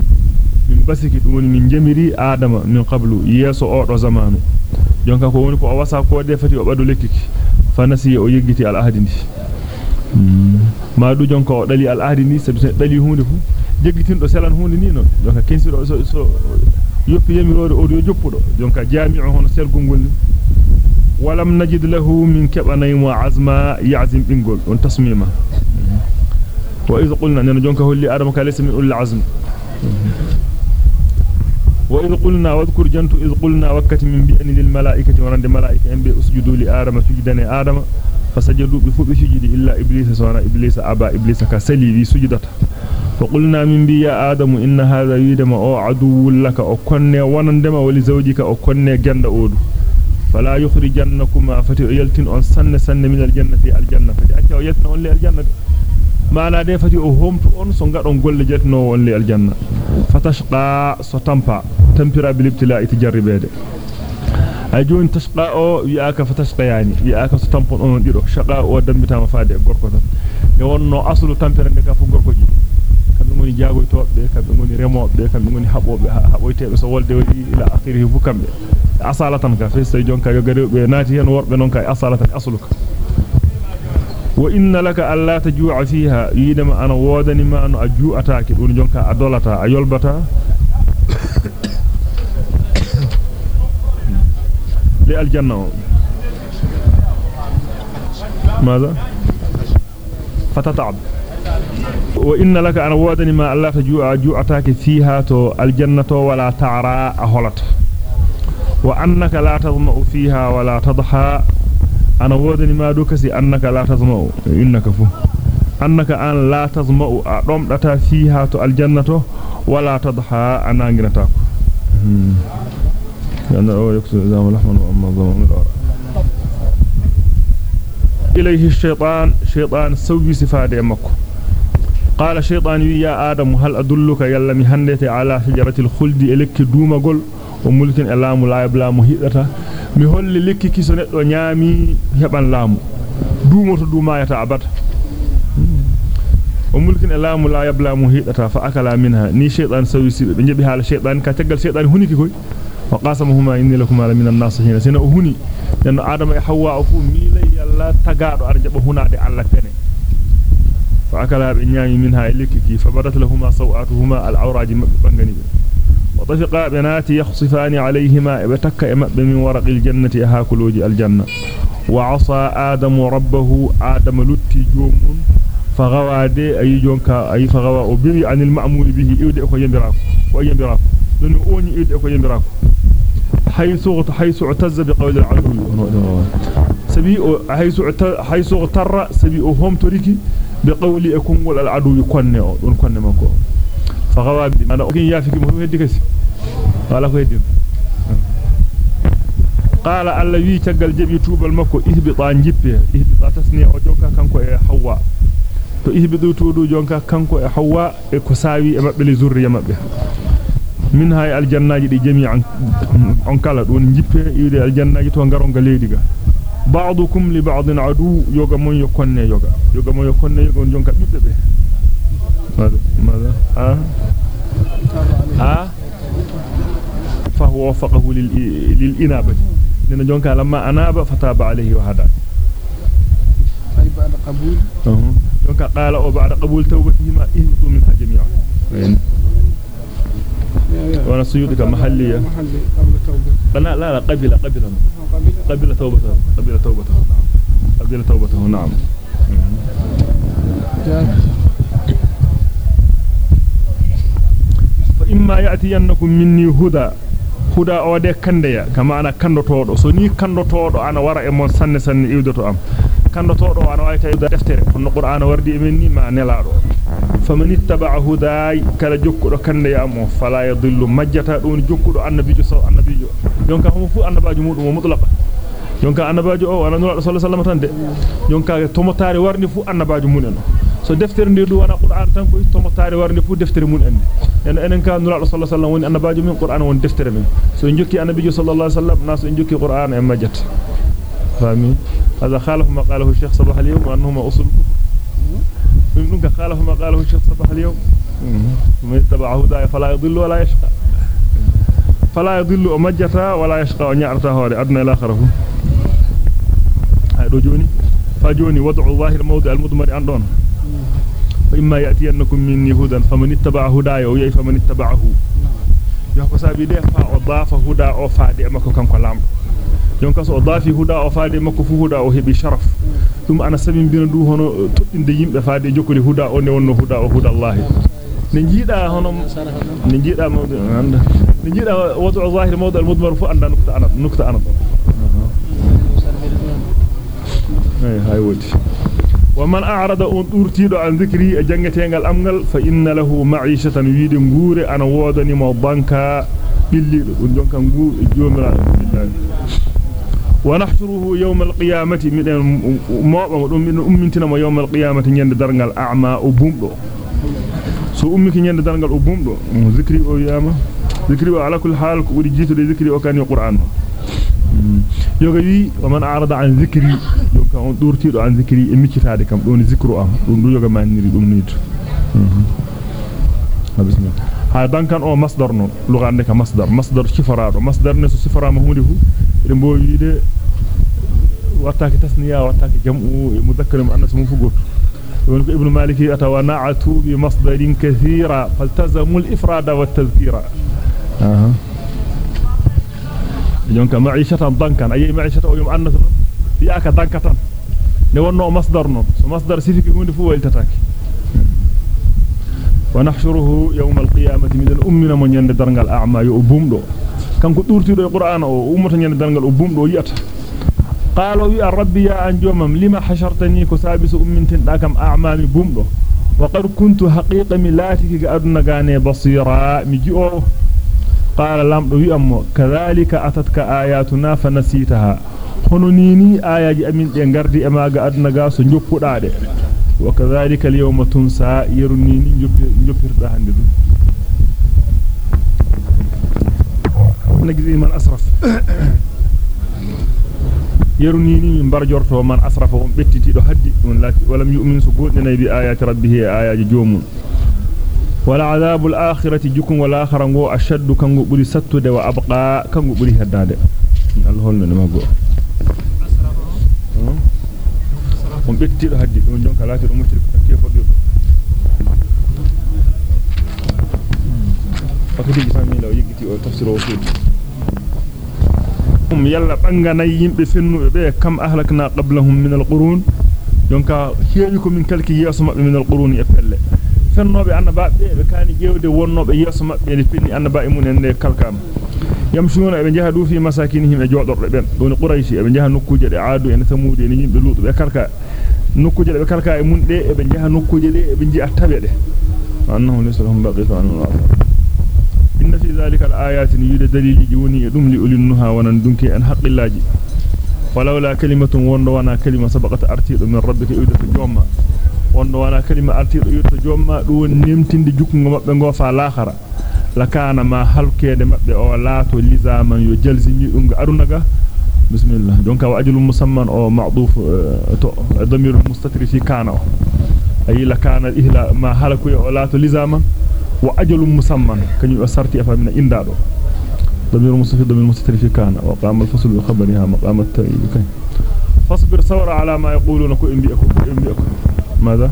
من بسك دون من جمري آدم من قبل. يسوع رزمانه جونكا كوني كو أوصى كودي فتي أبدو لكك فنسي أو يجتي على أهدني. Ma du jonka o dali al ahdi ni sabi dali hunde fu jeggitindo selan hunde ni non jonka kensido so so yoppi yamirode o do joppudo jonka jami'u hono sergongol ni walam najid lahu min kabanayma azma ya'zim bingol on tasmima وإذ قلنا أن جونك هو اللي آدم كاليس من أولي العزم وإذ قلنا واذكر جنت إذ قلنا وكت من بأن للملائكة ورند ملائكة أن بأسجدوا لآدم سجدني آدم فسجدوا بفوق سجد إلا إبليس سوانا إبليس أبا إبليس كسلي في سجدته فقلنا من بي يا آدم إن هذا يدم أو عدو لك أو كن ونندم ولزوجك أو كن جند أودو. فلا يخرجنكما فتيلتن أن سن سن من الجنة الجنة. فتأتي يلتن أن الجنة. maana de fati o homtu on so ngadon golle jetno wonli aljanna fatashqa so tampira bil ibtila itijarribede ay joni tashqa o wi'aka fatashqa yani wi'aka so tampon on dido shaqa o dambitama faade gorko tan e wonno aslu tampirande ka fu gorko ji kambe ngoni jaagoytobe kambe ngoni remobe kambe ngoni habobe haboytebe so wolde wadi ila akhirih fu kambe asalatan ka fe sey jonka yo gareebe naati hen worbe non kay asalatan asluka وإن لك ألا تجوع فيها يدما أنا وودني ما أنا أجوع أتاك دون جونكا أدولتا أيولبتا للجنة ماذا؟ فتتعب. وإن لك أنا وودني ما ألا تجوع أجوع أتاك فيها تو الجنة ولا تعرى أهولت. وأنك لا تظمأ فيها ولا تضحى. ana wodani ma do kasi annaka la tazma'u innaka fu annaka an la tazma'u a domdata fiha to aljannato wala tadha لأن الأول يقتل عزام لحما وأما الضم من الأرض إليه الشيطان شيطان سوي سفاد أمكو قال شيطان يا آدم هل أدلك يلا مهندتي على حجرة الخلد إليك دوما قل وملك اللام لا يبلا مهيئتا مهل لك كسنت ونيامي يبان لام دوما تدوما يتعبد وملك اللام لا يبلا مهيئتا فأكلا منها. ني شيطان سوي سفاد بنجبها على شيطان كتقل شيطان هنيكي وقاسمهما إن لكم على من الناصحين. سنة أهني لأن آدم يحوى أفو ميلي يلا تقار أرجب هنا دي على التاني فأكل بنيان منها إليكي فبرت لهما صوآتهما العوراج مبقنجنب وطفقا بناتي يخصفان عليهما. إبتك إمأب من ورق الجنة أهاكلوج الجنة. وعصى آدم ربه. آدم لتي جوم. فغوى دي أي جونكا أي فغوى. أبي عن المأمول به. إيو دي أخو ينبراك وأي ينبراك لأنه أوني إيو دي أخو ينبراك حيث حيث اعتز بقول العدو. سبي حيث اغتر سبيهم تركي بقول اكون ولا العدو كن دون كن ما كو فغوا بما أوكي يافيك مو هدي كسي. قال كو هدي. قال الله وي تغال جبي توبال مكو إهبطا نجيبي. إهبطا تسني أو جونكا كانكو اي حوا. تو إهبطو تودو جونكا كانكو اي حوا. اي كو ساوي اي مابلي زوري min hay aljannaji di jami'an on kala don jippe iwde aljannaji to ngaron ga leediga ba'dukum li ba'din adu yoga mon yokonne yoga yoga mon yokonne yoga on jonka bibbe be ماذا ماذا ها ها فهو وفقه للإنابة لأن جونك لما أناب فتاب عليه وهدى أي بعد قبول jonka qala o ba'da qabul tawbatihima ihbitu minha jami'an وأنا سيودك محلية لا لا لا قبل قبل قبل توبته قبل توبته نعم قبل توبته نعم فإما يأتينكم مني هدى de kandeya kama ana kandotodo so ni kandotodo ana wara e mon sanne sanne iwdoto am kandotodo ana wayta e deftere kono qur'ana wardi e men ni ma nelado faman ittaba'a huday kala jokkudo kandeya mo fala yadhillu majjata don jokkudo annabijo so annabijo jonka homo fu annabajo mudum mutlaqa jonka annabajo o wala nura sallallahu alaihi wasallam tande jonka tomotare warni fu annabajo munen so deftere nde du wana qur'an tan ko tomotare warni fu deftere mun ende en enen ka nura sallallahu alaihi wasallam woni annabajo min qur'an won deftere men so jokki annabijo sallallahu alaihi wasallam nas en jokki qur'an e majjat fami هذا خالف ما قاله الشيخ صباح اليوم وأنهما أصول منك خالف ما قاله الشيخ صباح اليوم. ومن اتبع هدايا فلا يضل ولا يشقى. فلا يضل أمجتا ولا يشقى ونعرته هذا أدنى الآخره هذا جوني فجوني وضع ظاهر موضع المضمر عن دون فإما يأتينكم مني هدى فمن اتبع هدايا ويأي فمن اتبعه. يحكو سابي دي فأضاف هدى أو فادي أمكو كم كلام. Jonka so daafi huda o faade makko fu huda o hebi sharaf dum ana sabin bina du hono toddinde yimbe faade jokkude huda o ne wonno huda o huda Allah ne jiida hono ne jiida mawdu anda ne jiida wadu zahir mawdu al mudmar fu anda nukta ana nukta ana ay hay wodi ومن أعرض أن أرتيد عن ذكري أجنجتين الأمغل فإن له معيشة ويد نغور أنا وودني مو بانكا باللي ونجونكا نغور جومرا بالله ونحشره يوم القيامة من من أمتنا يوم القيامة يند درنgal أعمى وبومدو nyande dalgal o bumdo zikri o yama zikri o ala kul hal ko wuri jitude zikri o kan qur'an yoga wi man arada an zikri jonka on durtido an zikri e miccitaade kam don zikru am dum du yoga maniri dum nitu bismillah هذا كان أو مصدرنا لغة عندك مصدر مصدر شفرار مصدر نفس شفرار مهوله اللي موجود وقتها كتسنية وقتها كجمع مذكر مع الناس مفقود يقول ابن مالك أتى ونعت بمصدر كثيرة فالتزم الإفراد والتذكير آه يوم كان معيشة ضنكا أي معيشة أو يوم أنثى يأك ضنكا لو أنه مصدرنا مصدر سيفك يقول فوق التتاكي nahshuruhu yawm al-qiyamati min ummina mon yande dargal a'ma yo bumdo kanko durtido e qur'ana o ummata yande dargal o bumdo yiyata قالوا يا ربي يا أنجومم لما حشرتني كسابس أمنتن داكم أعمامي بومدو وقد كنت حقيقة ملاتك أدنى غاني بصيرا مجيئو قال لم دوي أمو كذلك أتتك آياتنا فنسيتها. هنونيني آيات أمين ينغردي أما أدنى غاسو نجوكو دادي وكذلك اليوم تنسى يرنيني نجوكر دهان دو نجزي من أسرف yarunini min barjorto man asrafa on bettitido haddi on lati walam yu'min su godnay bi ayati rabbih ayaji joomun wala azabul akhirati jukum wala akhira go ashaddu kango buri sattude wa abqa kango on bettitido haddi on jonka lati dum mushrik kan kefo do fakati jami law yigiti o tafsiro o fuuti um yalla banganay yimbe fennube be kam ahlakna qablahum min alqurun jonka heewi ko min kalki yeso mabbe min alqurun e pelle fennobe annaba be be kani gewde wonnobe yeso mabbe ne pinni annaba e mun ende kalkam yamshuna be jaha du fi masakinihim e jodorbe ben don quraishi e be jaha nokkuje de aadu en samudi en yimbe luudo be kalka nokkuje be kalka e mun de e be jaha nokkuje de e be ji attabe de. Annahu lisalhum baqita an إن في ذلك الآيات يريد دليل جوني يدوم لأولنها ونندنك أن حق الله ولولا كلمة وندوانا كلمة سبقت أرتيد من ربك يؤدت جوما وندوانا كلمة أرتيد يؤدت جوما دون نمتين دي جوكم مبنغو فالاخرة لكان ما حلقه دي مبه أو لاتو لزاما يجلزي ميؤنغ أرنغا بسم الله دونك وأجل مسمى أو معضوف ضمير مستتر في كان أي لكان إهلا ما حلقه أو لاتو لزاما وأجل مسمى كان يؤسرتي أفهمنا إن دادو ضمير مستفيد ضمير مستتر في كان وقام الفصل بخبرها مقام التأييد كي فاصبر صور على ما يقولون كو انبئكم ماذا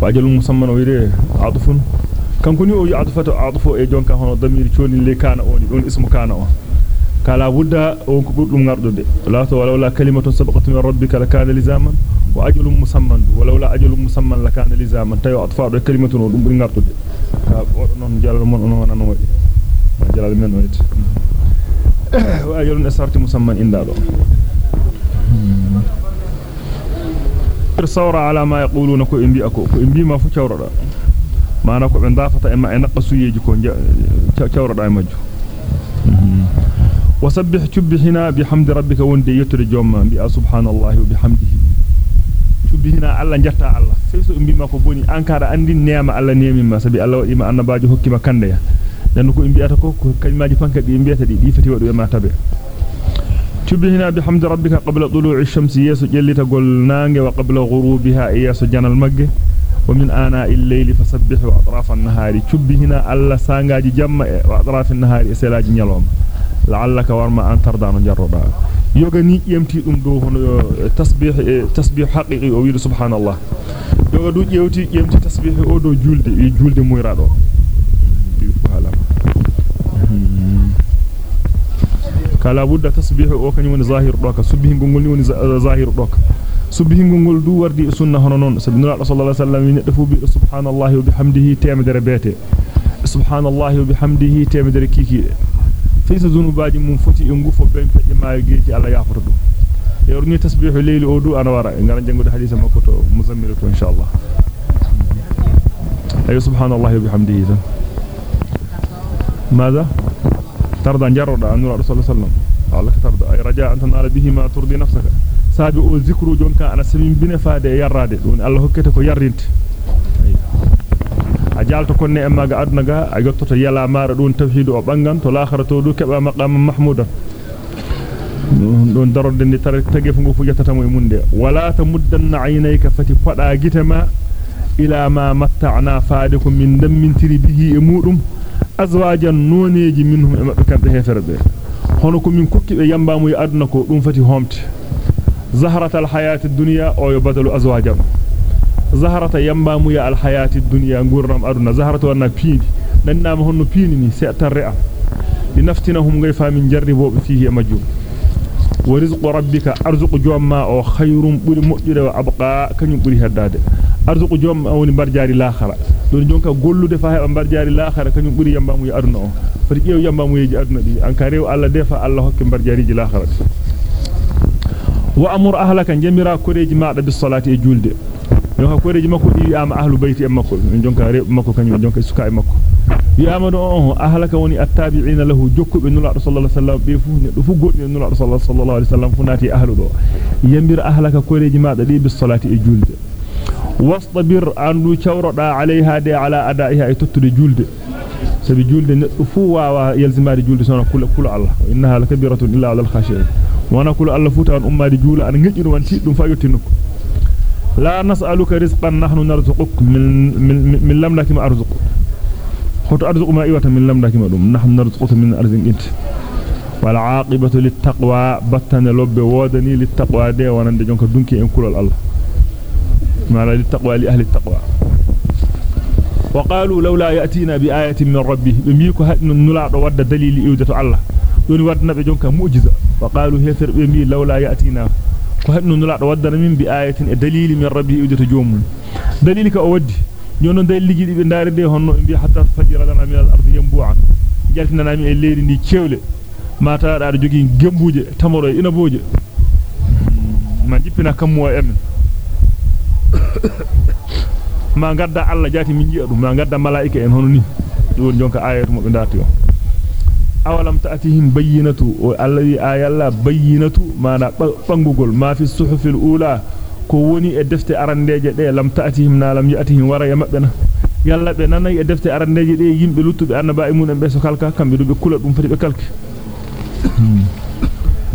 واجل مسمى ويري عطف كان أو عطفته عطفو e jonka hono damir cioni le kana oni don ismu kana on قال ابدا اون كبودوم غاردو لا تو لولا كلمه سبقت من ربك لكان لزاما واجل مسمى ولولا أجل مسمى لكان لزاما تيو اطفال كلمه نو دوم غاردو نون جلال من نون أنا وي جلال من نويت واجل نسارتي مسمى اندالو ثورة على ما يقولون كو امبي اكو كو امبي ما فو ثورا ما نكو بن دافتا اما اي نقصو يجي كو ثورا ماجو وسبح تبحنا بحمد ربك وندي يتر جوما بي سبحان الله وبحمده. تبحنا الله جتا الله فيسو امبي andi neema Allah neemi ma sabi Allah wadi ma annabaajo hokkima kande ya dan ko imbiyata ko ko kalimaji fanka di imbiyata di di fati wadu ma tabe تبهنا بحمد ربك قبل طلوع الشمس. يسو جلتا قول نانج وقبل غروبها. يسو جنى المجه ومن آناء الليل فسبحوا أطراف النهار. تبهنا ألا سانجاج جمع وأطراف النهار. إسلاج نيلوم لعلك ورما أن ترضى من جردا يوغني يمتي دum do hono tasbih tasbih haqiqi o wiido subhanallah yoga du yewti yemti tasbih o do julde e julde moyrado halam kala budda tasbih o kany woni zahir doka subbihi gongol ni woni zahir doka subbihi gongol du wardi e sunna hono non sallallahu alaihi wasallam ni defu bi subhanallahi wa bihamdihi temedere bete subhanallahi wa bihamdihi temedere kiki faysa zunubaji mum foti e ngufo ben fejje maayo geeji alla yafoto dum yorni tasbihu layli o du ana wara ngara jangude hadith makko to muzammil to inshallah ay subhanallahi wa bihamdihi ماذا ترضى جرد أن نرى رسول الله صلى الله عليه وسلم الله ترضى أي رجاء أن تنال به ما ترضي نفسك سابق الذكر جونك أنا سمين بنا فاد يراد دون الله هكتك يرنت a jalto konne emma ga aduna ga a yottoto yala mara don tawhid o bangan to l'akhiratu du keba maqam mahmuda don daronde ni tar tage fu fu jattata mo munde wala tamuddanna aynayka fati fada gitama ila ma matta'na faadikum min dammin bihi e mudum azwajan noneji minhum e mabbe kambe heferbe hono ko min kokki be yambamu e aduna ko dum fati homte zahratal hayatid dunya o yo badalu azwajan zaharata yambamu ya al hayatid dunya ngurnam aduna zaharata wana piidi dannama honno piini ni se tarra linaftinahum ngay famin jarribobe fihi e majjum wa rizqu rabbika arzuqu jomma o khayrum buri mojjude wa abqa kanyum buri heddade arzuqu jomma woni barjaari laakhara don jonka gollude fa heba barjaari laakhara kanyum buri yambamu ya aduna o fati jeew yambamu yeji aduna di an ka rew alla defa alla hokke barjaariji laakhara wa amur ahlaka jamira koreji maada bis salati e julde yo hakoreji makko di ama ahlu bayti e makko jonka rew makko kanyum jonka suka e makko yamado on ahlaka woni attabi'ina lahu jokkube nula sallallahu alaihi wasallam be fu ne fu goddi nula sallallahu alaihi wasallam fu nati ahlu do yambir ahlaka koreji maada di bis salati e julde wastabir andu chawroda alaiha de ala adaiha ay tottude julde sabi julde neddo fu wawa yalzimade julde sona kula kula Allah innaha lakabiratun illa ala al-khashi'in wana kula Allah futa an ummadi jula an ngejiro wan tiddum fa yottinuko لا نسألك رزقا نحن نرزقك من من من ما أرزق خط أرزق ما إيوه من لملك ما دوم نحن نرزقك من أرزق أنت. والعاقبة للتقوى بتن لب وادني للتقوى. ده وأنا ندجونك دونك إن كل الله. ما للتقوى لأهل التقوى. وقالوا لولا يأتينا بآية من ربه. بميك هن نلا رود دليل إيوه الله؟ دون ودنا بجونك معجزة. وقالوا هي ثرب لولا يأتينا. كهن نلا ودنا من بآية دليل من ربه إيودة جوم دليلك أودي نيونو دليل جدي بندار دي هنو إنبي حتى فجر لنا من الأرض ينبوعا jaltina nami e leedi ndi cewle mata da jogi gembuje tamoro ina boje ma jippina kammo en ma gadda alla jati min jiya dum ma gadda malaika en hono ni don jonka ayatu mo be darti on awalam ta'tihim bayyinatu allazi ayalla bayyinatu mana bangugol ma fi suhufil ula ko woni e defte arandeje de lam ta'tihim na lam ya'tihim wara ya mabbe na yalla be nanay e defte arandeje de yimbe luttube annaba e mun be so kalka kambe do be kula dum fati be kalki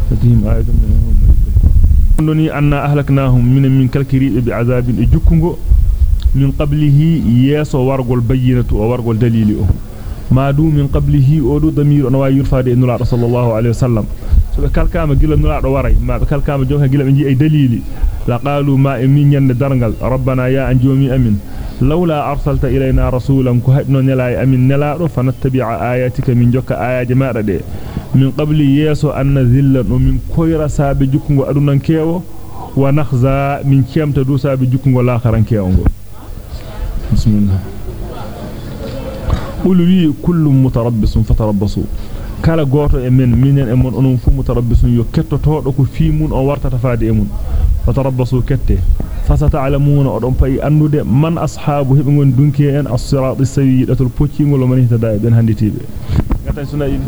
ta'tihim ayatun doni anna ahlaknahum min min kalkiribe bi azabin e jukkungo min qablihi yeso wargol bayyinatu o wargol dalili o ma du min qablihi o do damir on wa yurfade en nula sallallahu alaihi wasallam so be kalkama gila nulaado waray ma be kalkama jonka gila be ji ay dalili la qalu ma e min nyande dargal rabbana ya an jomi amin lawla arsalta ilayna rasulan ku hadno nela e amin nelaado fanattabi'a ayatika min jokka ayaji maada de min qabli yeso an nazilla min koyra sabe jukungo adunan kewo wa bismillah ulwi kullu mutarabbisun fatarabbasu kala goto e men minen e mon onon fu mutarabbisun yo kettotodo ko fi mun o wartata faade e mun fatarabbasu kette fasata'lamuna odon pay andude man ashabu hebe ngon dunki en as-sirat as-sawi datul poccingol man hitada ben handitibe ngata suna yi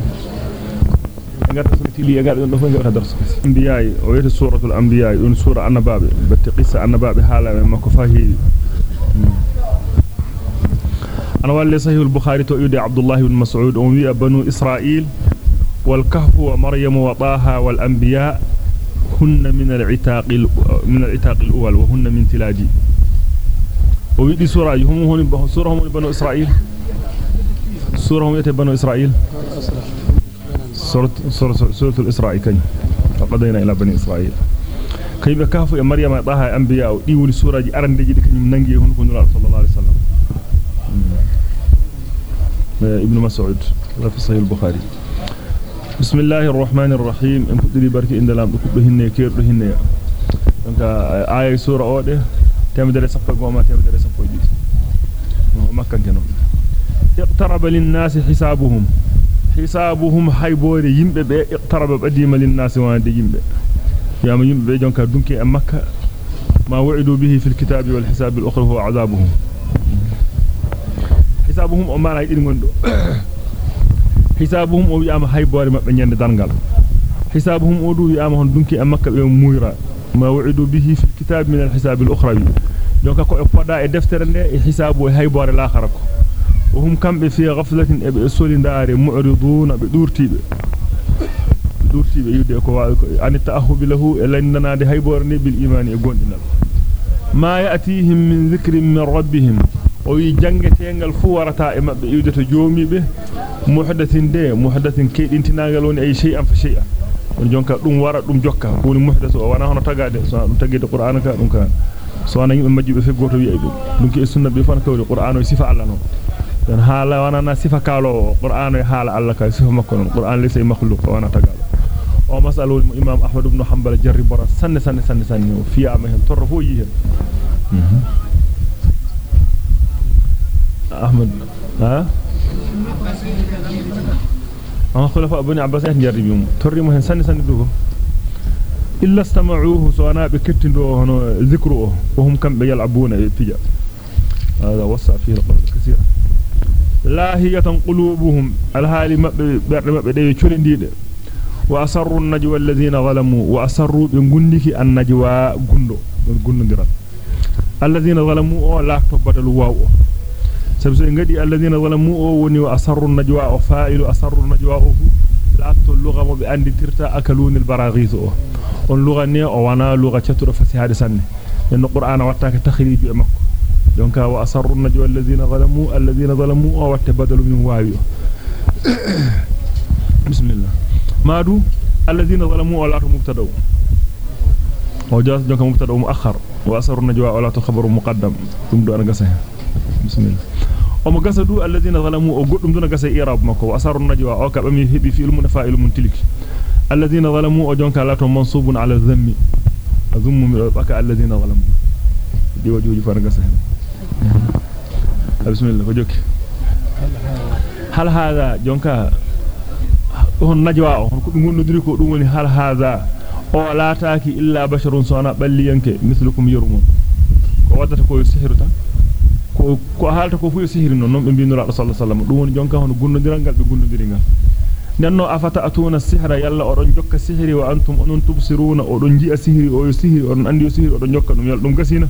ngata suna tili e gado do fo ngata darsu anbiya o yete suratul anbiya on sura annababe batte qissa annababe hala makko fahi أنا والي صحيح البخاري تؤيد عبد الله بن مسعود. أمي بنو إسرائيل والكهف ومريم وطاها والأنبياء هن من العتاق من العتاق الأول وهن من تلاجي. ويدي سورة هم هون سورة هم بنو إسرائيل؟ سورة هم يتي بنو إسرائيل؟ سورة سورة سورة الإسرائيل كي فقدينا إلى بني إسرائيل. كيف كهف مريم وطاها الأنبياء ولي سورة جي أرن دي جي كنم ننجي هون كن صلى الله عليه وسلم. آه، ابن مسعود في صحيح البخاري. بسم الله الرحمن الرحيم. إن تدري برك إن لم تكبهن كيرهن دونك اي سورة أوده. تم درس فقوما تم درس فقيدس ما كان جنون. اقترب للناس حسابهم. حسابهم هاي بور يمبه به اقترب قديم للناس وان دي يمبه يا يمبه دونك دونك مكه ما وعدوا به في الكتاب والحساب الآخر هو عذابهم. Hisabuhum o mana idin gondo hisabuhum o wi'ama haybore mabbe nyande dangal hisabuhum o du wi'ama hon dunki am makka be muyra ma wu'idu bihi fil kitab min al hisab al ukhrawi donc ko e poda e deftere nde e hisabu e haybore laakhara ko wa hum kambe fi ghaflatin e be solindare mu'riduna be durtibe durtibe yude ko wa an ta'ahub lahu e landanaade haybore ne bil imani e o wi jangetengal fu warata e mabbe iwdata joomibe muhdathin de muhdathin keedintinagal woni ay shay'an fa shay'an on jonka dum wara dum jokka woni muhdathu o wana hono tagade so dum tagide qur'an ka dum ka so wana yimbe majjube fe goto wi ay dum dum ke sunna be fan kawri qur'an o sifa allah non dan hala wana na sifa kalo qur'an o hala allah ka sifa makko non qur'an laysa makhluq wana tagado o masal woni imam ahmad ibn hanbal jarri bora sanne sanne sanne sanne o fiyama hen torro fo yi hen أحمد. ها؟ أما خلفاء بني عباس يجربهم تريمو هن سن سن دوغو إلا استمعوه سوانا بكتندو هنا ذكروه. وهم كم يلعبون تجا هذا وسع فيه القول كثيرا لا هي قلوبهم. الهالي مبه دي تشولنديده وأسروا النجوى الذين ظلموا. وأسروا بغندك النجوى غندو غندندرا الذين ظلموا. لا تبدل واو. Sabso ngadi alladheena zalamu o woni wa asarru najwa o fa'ilu asarru najwa o la to lugha mo be anditirta akalunil baraghis o on lugha ne o wana lugha chaturo fasihade sanne en qur'ana watta ka takhriju e makko donc wa asarru najwa alladheena zalamu alladheena zalamu o watta badalu min wawi bismillah madu alladheena zalamu o la to mubtada o jas donc mubtada muakhar wa asarru najwa o la to khabaru muqaddam dum do an gasa bismillah omo gasa du alladheena zalamu o goddum duna gasa i'rab makko asarun najwa o ka bami hebi fi ilmun fa'il muntiliki alladheena zalamu o jonka lato mansubun ala dhammi azummu mi baka alladheena zalamu di wajuji fa gasa hen bismillah ko jokki hal hada jonka on najwa o ko dum wonnodiri ko dum woni hal hada o ko ko haalta ko fu yo sihiri non non be binura sallallahu alaihi wasallam dum woni jonka hono gunnodirangal be gunnodiringal nenno afata atuna sihra yalla odon jokka sihiri wa antum onon tubsiruna odon ji'a sihiri o yo sihiri odon andi yo sihiri odon jokka dum yalla dum gasina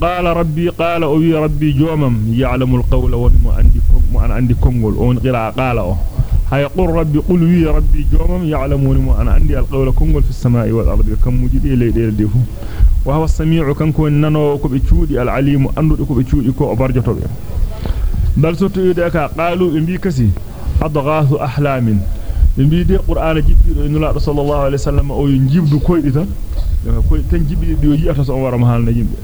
qala rabbi qala o wi rabbi jomam ya'lamu alqawla wa ma andi mo ana andi kongol on qira qala o hay qul rabbi qul wi rabbi jomam ya'lamu ma ana andi alqawla kongol fi samai wal ardi kam mujidi leydel defu wa kanko nano ko be cuudi al-alimu andude ko be cuudi ko o barjotobe bal soto yude ka qalu be bi kasi adghasu ahlamin be bi de qur'ana jibbido e nula sallallahu alaihi wasallam o jibdu koydi tan ko tan jibbi di o yi'ata so wara ma halna yimbe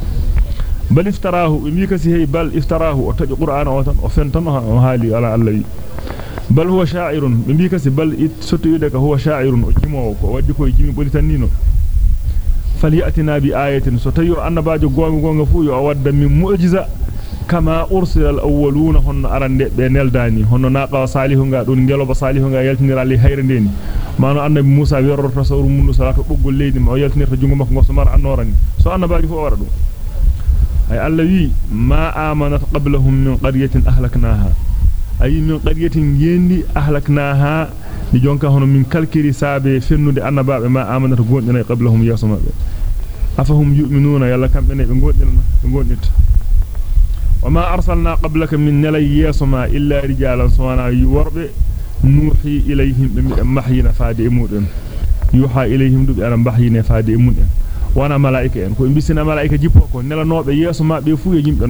bal iftarahu bi kasi hay bal iftarahu o taji qur'ana o tan o fen tan o haali ala allah wi bal huwa sha'irun bi kasi bal sotti yude ka huwa sha'irun o jimowo ko waddi ko jimi boli tan nino falyatina bi ayatin so tayo annabaajo gonga gonga fu yo wadda min mu'jiza kama ursila al-awwaluna honno arande be neldani honno naqa salihu nga don geloba salihu nga yaltinira li hayre ndeni mano annabi Musa yorrota sawru mundu salatu boggol leydi ma yaltinirta jungo makko ngoso mar annorani so annabaajo fu wara dum ay min min di jonka hono min kalkiri saabe fennude annabaabe ma amanat gondina qablahum yasmabe afahum yu'minuna yalla kambe ne be gondina be gondita وما أرسلنا قبلك من نلي يسما إلا رجالا سوانا يورب نوحي إليهم محينا فادي مودن يوحى إليهم دب أنا محينا فادي مودن وأنا ملائكة ان كو بسنا ملائكة جيبوكو نلا نوب يسما بفو يجيب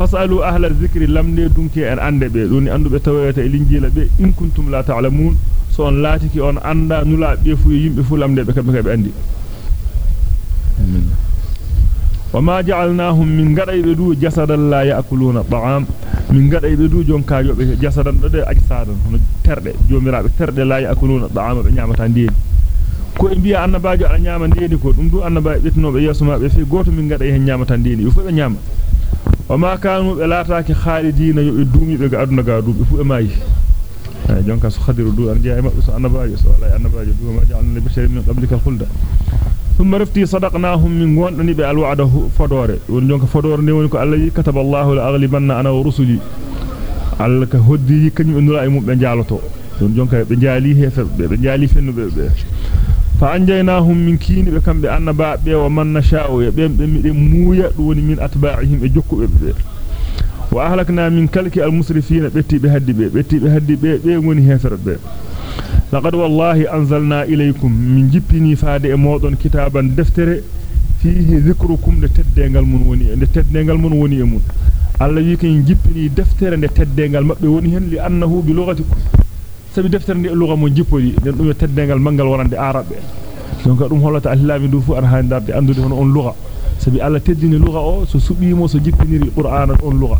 أنا ملائكة ولا مبه فاسألوا أهل الذكر لم ندونك أن أند بي دوني أندو بتويت الإنجيل بي إن كنتم لا تعلمون سون لاتيكي أن أندا نلا بفو يجيب بفو لم ندبك بك بأندي وما جعلناهم من غدايbe du jasadan la yaakuluna ta'am min gadaybe du jonka yobe jasadan do de ajsadan hono terde jomirabe terde la yaakuluna ta'am be nyamata ndeedi ko e biya annabaajo ala nyama ndeedi ko dum du annabaajo betnobe yesuma be fi goto min gaday hen nyamata ndeedi fu be nyama be ga aduna ga du be fu e mayi ay jonka so khadiru du an jeey mabbe so annabaajo so wala annabaajo du ma ja'alna bi shay'in min qablika al-khulda ثم رفتي صدقناهم من غوندني be alwa'da fodore won jonka fodore ne woni ko Allah yi kataba Allahu la aghlibanna ana wa rusuli Allah ka hoddi kanyum nura ay mum be فأنجيناهم من كين بكم بأن باب ومن نشاء يبن موي دوني من أتباعهم اجكو بب وأهلكنا من كلك المسرفين بتي بهدي بي. بتي بهدي بي. بوني هفرب لقد والله أنزلنا إليكم من جبني فادي مودون كتابا دفتره فيه ذكركم لتدنغال من وني. لتدنغال من وني امون الله يكن جبني دفتره لتدنغال مبه وني هن لأنه بلغتكم. Sabi deftere ndi lugha mo jippori den dum teddengal mangal warande arabe donc dum holata islami du fu ar handarde andude hono on lugha sabi alla teddini lugha o so subimo so jippiniri qur'ana on lugha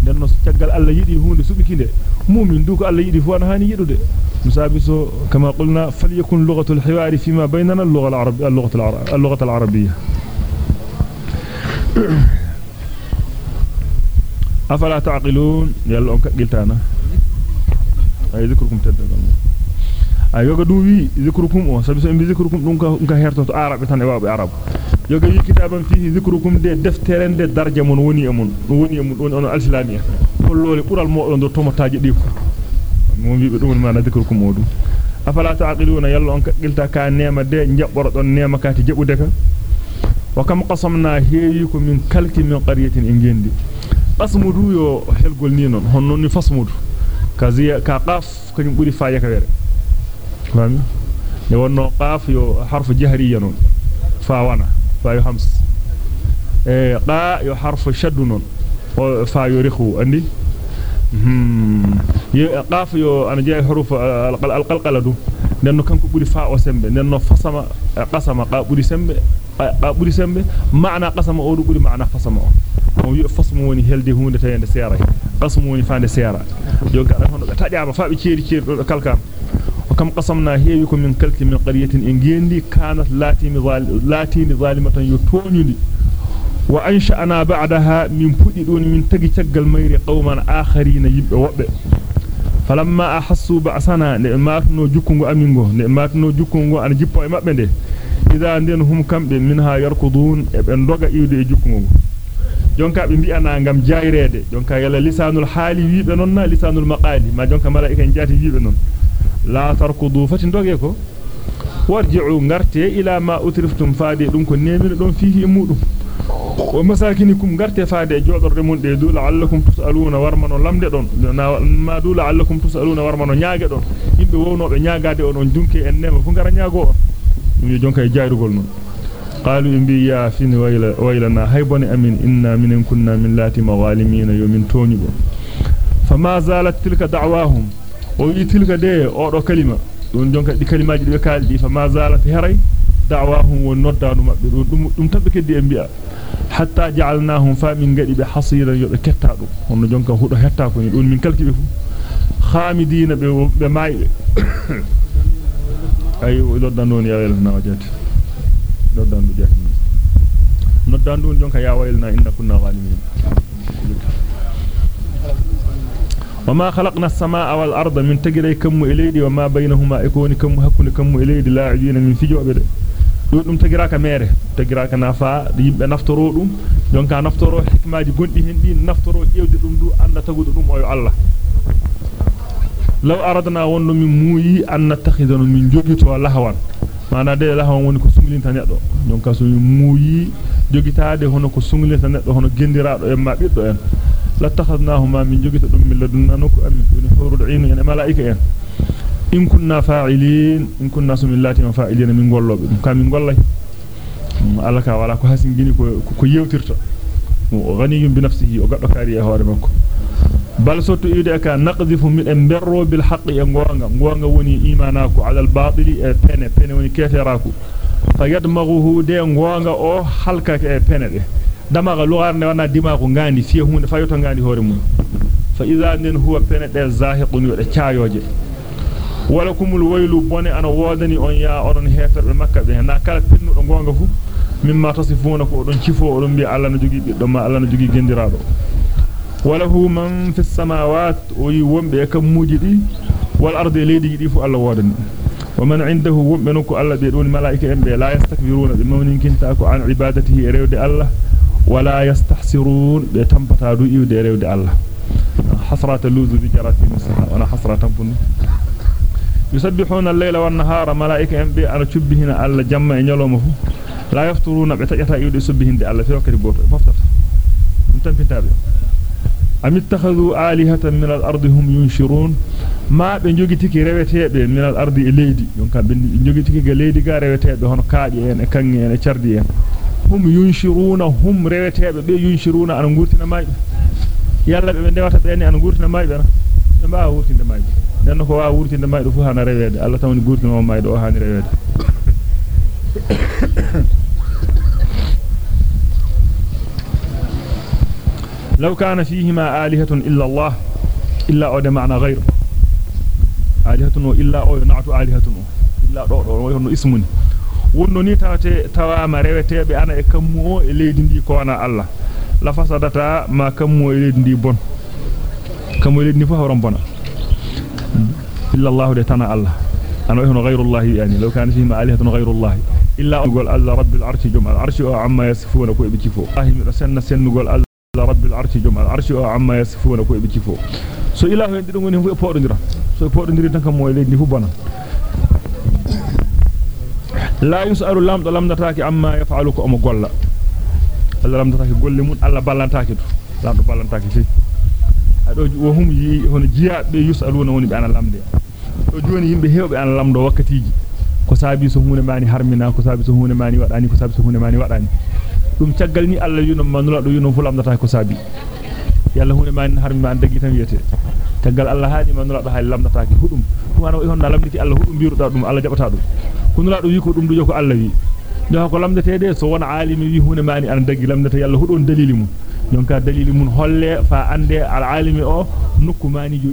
den no taggal alla yidi hunde subikinde mu'min du ko alla yidi fu an yidude مسابس كما قلنا فليكن لغة الحوار فيما بيننا اللغة العربية اللغة العربية اللغة العربية أفلا تعقلون يلا أنك قلتانا أي ذكركم تدقل أي يوغا دوي ذكركم أو سبس إن بذكركم دونك هيرتو عرب تان إباب عرب يوغا يي كتابا فيه ذكركم دي دفترين دي درجة من وني أمون وني أمون وني الإسلامية كل قرال مؤلن دو تومتاجي ديكو mo wiibe dum mana dhikrukum modum afala taqiluna yalla on qilta ka neema de jabboro don neema kati jabude ka. Wa kam qasamna heewi ko min kalki min qaryatin in gendi qasmudu yo helgol ni non honno ni fasmudu. Ka ziya ka qaf kanyum buri faaya ka were fami ne wonno qaf yo harfu jahriya non fa wana fa yo hams e qa yo harfu shaddu non fa yo rikhu andi qaf yo ana jeey huruf alqalqala du nenno kanko buri fa o sembe nenno fasama qasama qa buri sembe qa buri sembe maana qasama o du buri maana fasama o o wi fasmu woni helde hunde tayende seera qasmu woni faande seera jonka da hono be tajama fa be ceeri ceeri do kalkam o kam qasamna heewi ko min kalki min qaryatin en gendi kanat latini latini zalimatan yutonyudi وأنشأنا بعدها من فددون من تجي تجل مير قوما آخرين يبقى وبه فلما أحسوا بأسنا نعماتنا جكونغو أمينغو نعماتنا جكونغو أنا جيبوا إمابنده إذا عندنا هم كم منها يركضون ابن دوغا إيودي جكونغو jonka be mbi'ana ngam jayrede jonka yalla lisanul hali wiibe non na lisanul maqali ma jonka malaika en jati wiibe non la tarkudu fatin doge ko warji'u ngarte ila ma utriftum faade dum ko nemino don fihi e mudum wa masakinikum garte faade jodorde mun de du la'allakum tusaluna warmano lamde don ma du la'allakum tusaluna warmano nyaage don yimbe wownobe nyaagade on on dunke en nema fu ngara nyaago on dum jonka e jayrugol non qalu imbi ya fin wayla waylana hayboni amin inna minen kunna min lati maghalimin yumin tonibo fama zalat tilka da'wahum o yi tilka de o do kalima don jonka di kalimaaji di kaldi fa ma zalat heray da'wahum wa noddanu mabbe dum dum tabbe keddi e bi'a hatta ja'alnahum fa min gadi be hasiran yobe ketta dum hono jonka hudo hetta ko ni don min kalkibe fu khamidina be be noddandu jahmi noddandu on jonka ya wayilna inna kunna ghalimin وما خلقنا السماء والأرض من تجري كم إليدي وما بينهما يكون كم هكون كم إليدي لا عجين من فجوة بده يقولون تجراك ميره تجراك نافا يبقى نفترو لهم يونك نفترو حكمة جبنتي هندي نفترو يوجد لهم دو أن تقود لهم أيو الله لو أردنا ون من موي أن نتخذ من جوجت والهوان mana de lahwan woni ko sunglinta neddo donka so muuyi jogitaade hono ko sunglinta neddo hono gendiraado e ma biddo en la takhadnahuma min jogita dum min ladunna nuku am min hurul ayn en malaika en in kunna fa'ilin in kunna sumillati wa fa'ilina min gollobe dum kam min gollay alaka wala ko hasin gini ko ko yewtirta o ghaniyun bi nafsihi o gaddo kari e hoore makko e gonga woni imanako ala al batili e pene pene woni keferaku fayadmaghuhu de gonga o halkake e pene de damaga lugarne wana dimago ngandi fiye hunde fayoto ngandi hoore mum fa idha nin huwa pene de zahiqun yode caayoje wala kumul waylu bone ana wodani on ya onon heferbe makka be na kala pinnudo gonga fu mimma tasifuna ko don cifo odon bi Allah na jogi biddo ma Allah na jogi gendirado وله من في السماوات ويوم بكم موجدي والأرض ليدي دي فو الله ومن عنده ومنك الله بيدون ملائكة انبي لا يستكبرون. بمن كنتاكو عن عبادته ريو الله ولا يستحسرون. بتنبتا دو دي ريو دي الله. حسرة اللوز بجرات في مصر. وأنا حسرة تنبني يسبحون الليل والنهار. ملائكة انبي على شبهنا الله جمع نلومه لا يفترون بتجتا يودي سبهن دي الله. في وكري بوتو مفترة أنتم في تابعه بوت ففتر أنتم في تابع أم اتخذوا آلهة من الأرض هم ينشرون؟ ما بنجوجي تيكي ريوتيبه من الأرض إليدي يونكا بنجوجي تيكي ليدي غا ريوتيبه هون كادي ان كانغي ان تشاردي هم ينشرون هم ريوتيبه بي ينشرون. أنا غورتنا ماي يالا be ndewata be ni an gurtina may be na be ba wurtinde may den ko wa wurtinde may do fu hana rewede Allah tawni gurtino may do hani rewede لو كان فيهما آلهة إلا الله إلا أود معنى غير آلهة إلا أو نعت آلهة إلا ويهن اسمني wonno ni tawate tawama rewetebe ana e kammu o e leydi ndi ko wana Allah la fasadata ma kammu e leydi ndi bon kammu e leydi ndi fu hawron bona illa Allah de tana Allah ana wayhono ghayrullahi yani law kana fihi alihatun ghayrullahi illa qul alla rabbil arshi jum al arshi amma yasifuna ko be cifo ahi mi sanna sennugol alla rabbil arshi jum al arshi amma yasifuna ko be cifo so ilahu en didon woni fu e podondira so e podondiri tan kam mo e leydi fu bona la yusalu lamdo lamdataaki amma yaf'alu ko omo golla Allah lamdataaki golle mun Allah ballantaaki to lamdo ballantaaki fi ado wo hum yi hono jiyaabe yusaluna woni be ana lamde do joni yimbe hewbe ana lamdo wakkatiji ko saabi so hunde mani harmina ko saabi so hunde mani wadani ko saabi so hunde mani wadani dum caggal ni Allah yuno manula do yuno fu lamdata ko saabi yalla hunde mani harmina an dagi tan wiyete caggal Allah haadi manula do hay lamdata ki hudum dum wana on na lamditi Allah hudum biruda dum Allah jabata dum kunula do wi ko dum do joko Allah wi do ko lamdete de so wona alimi wi hunde mani an dagi lamdata yalla hudon dalili mun donc dalili mun holle fa ande al alimi o nokku mani jo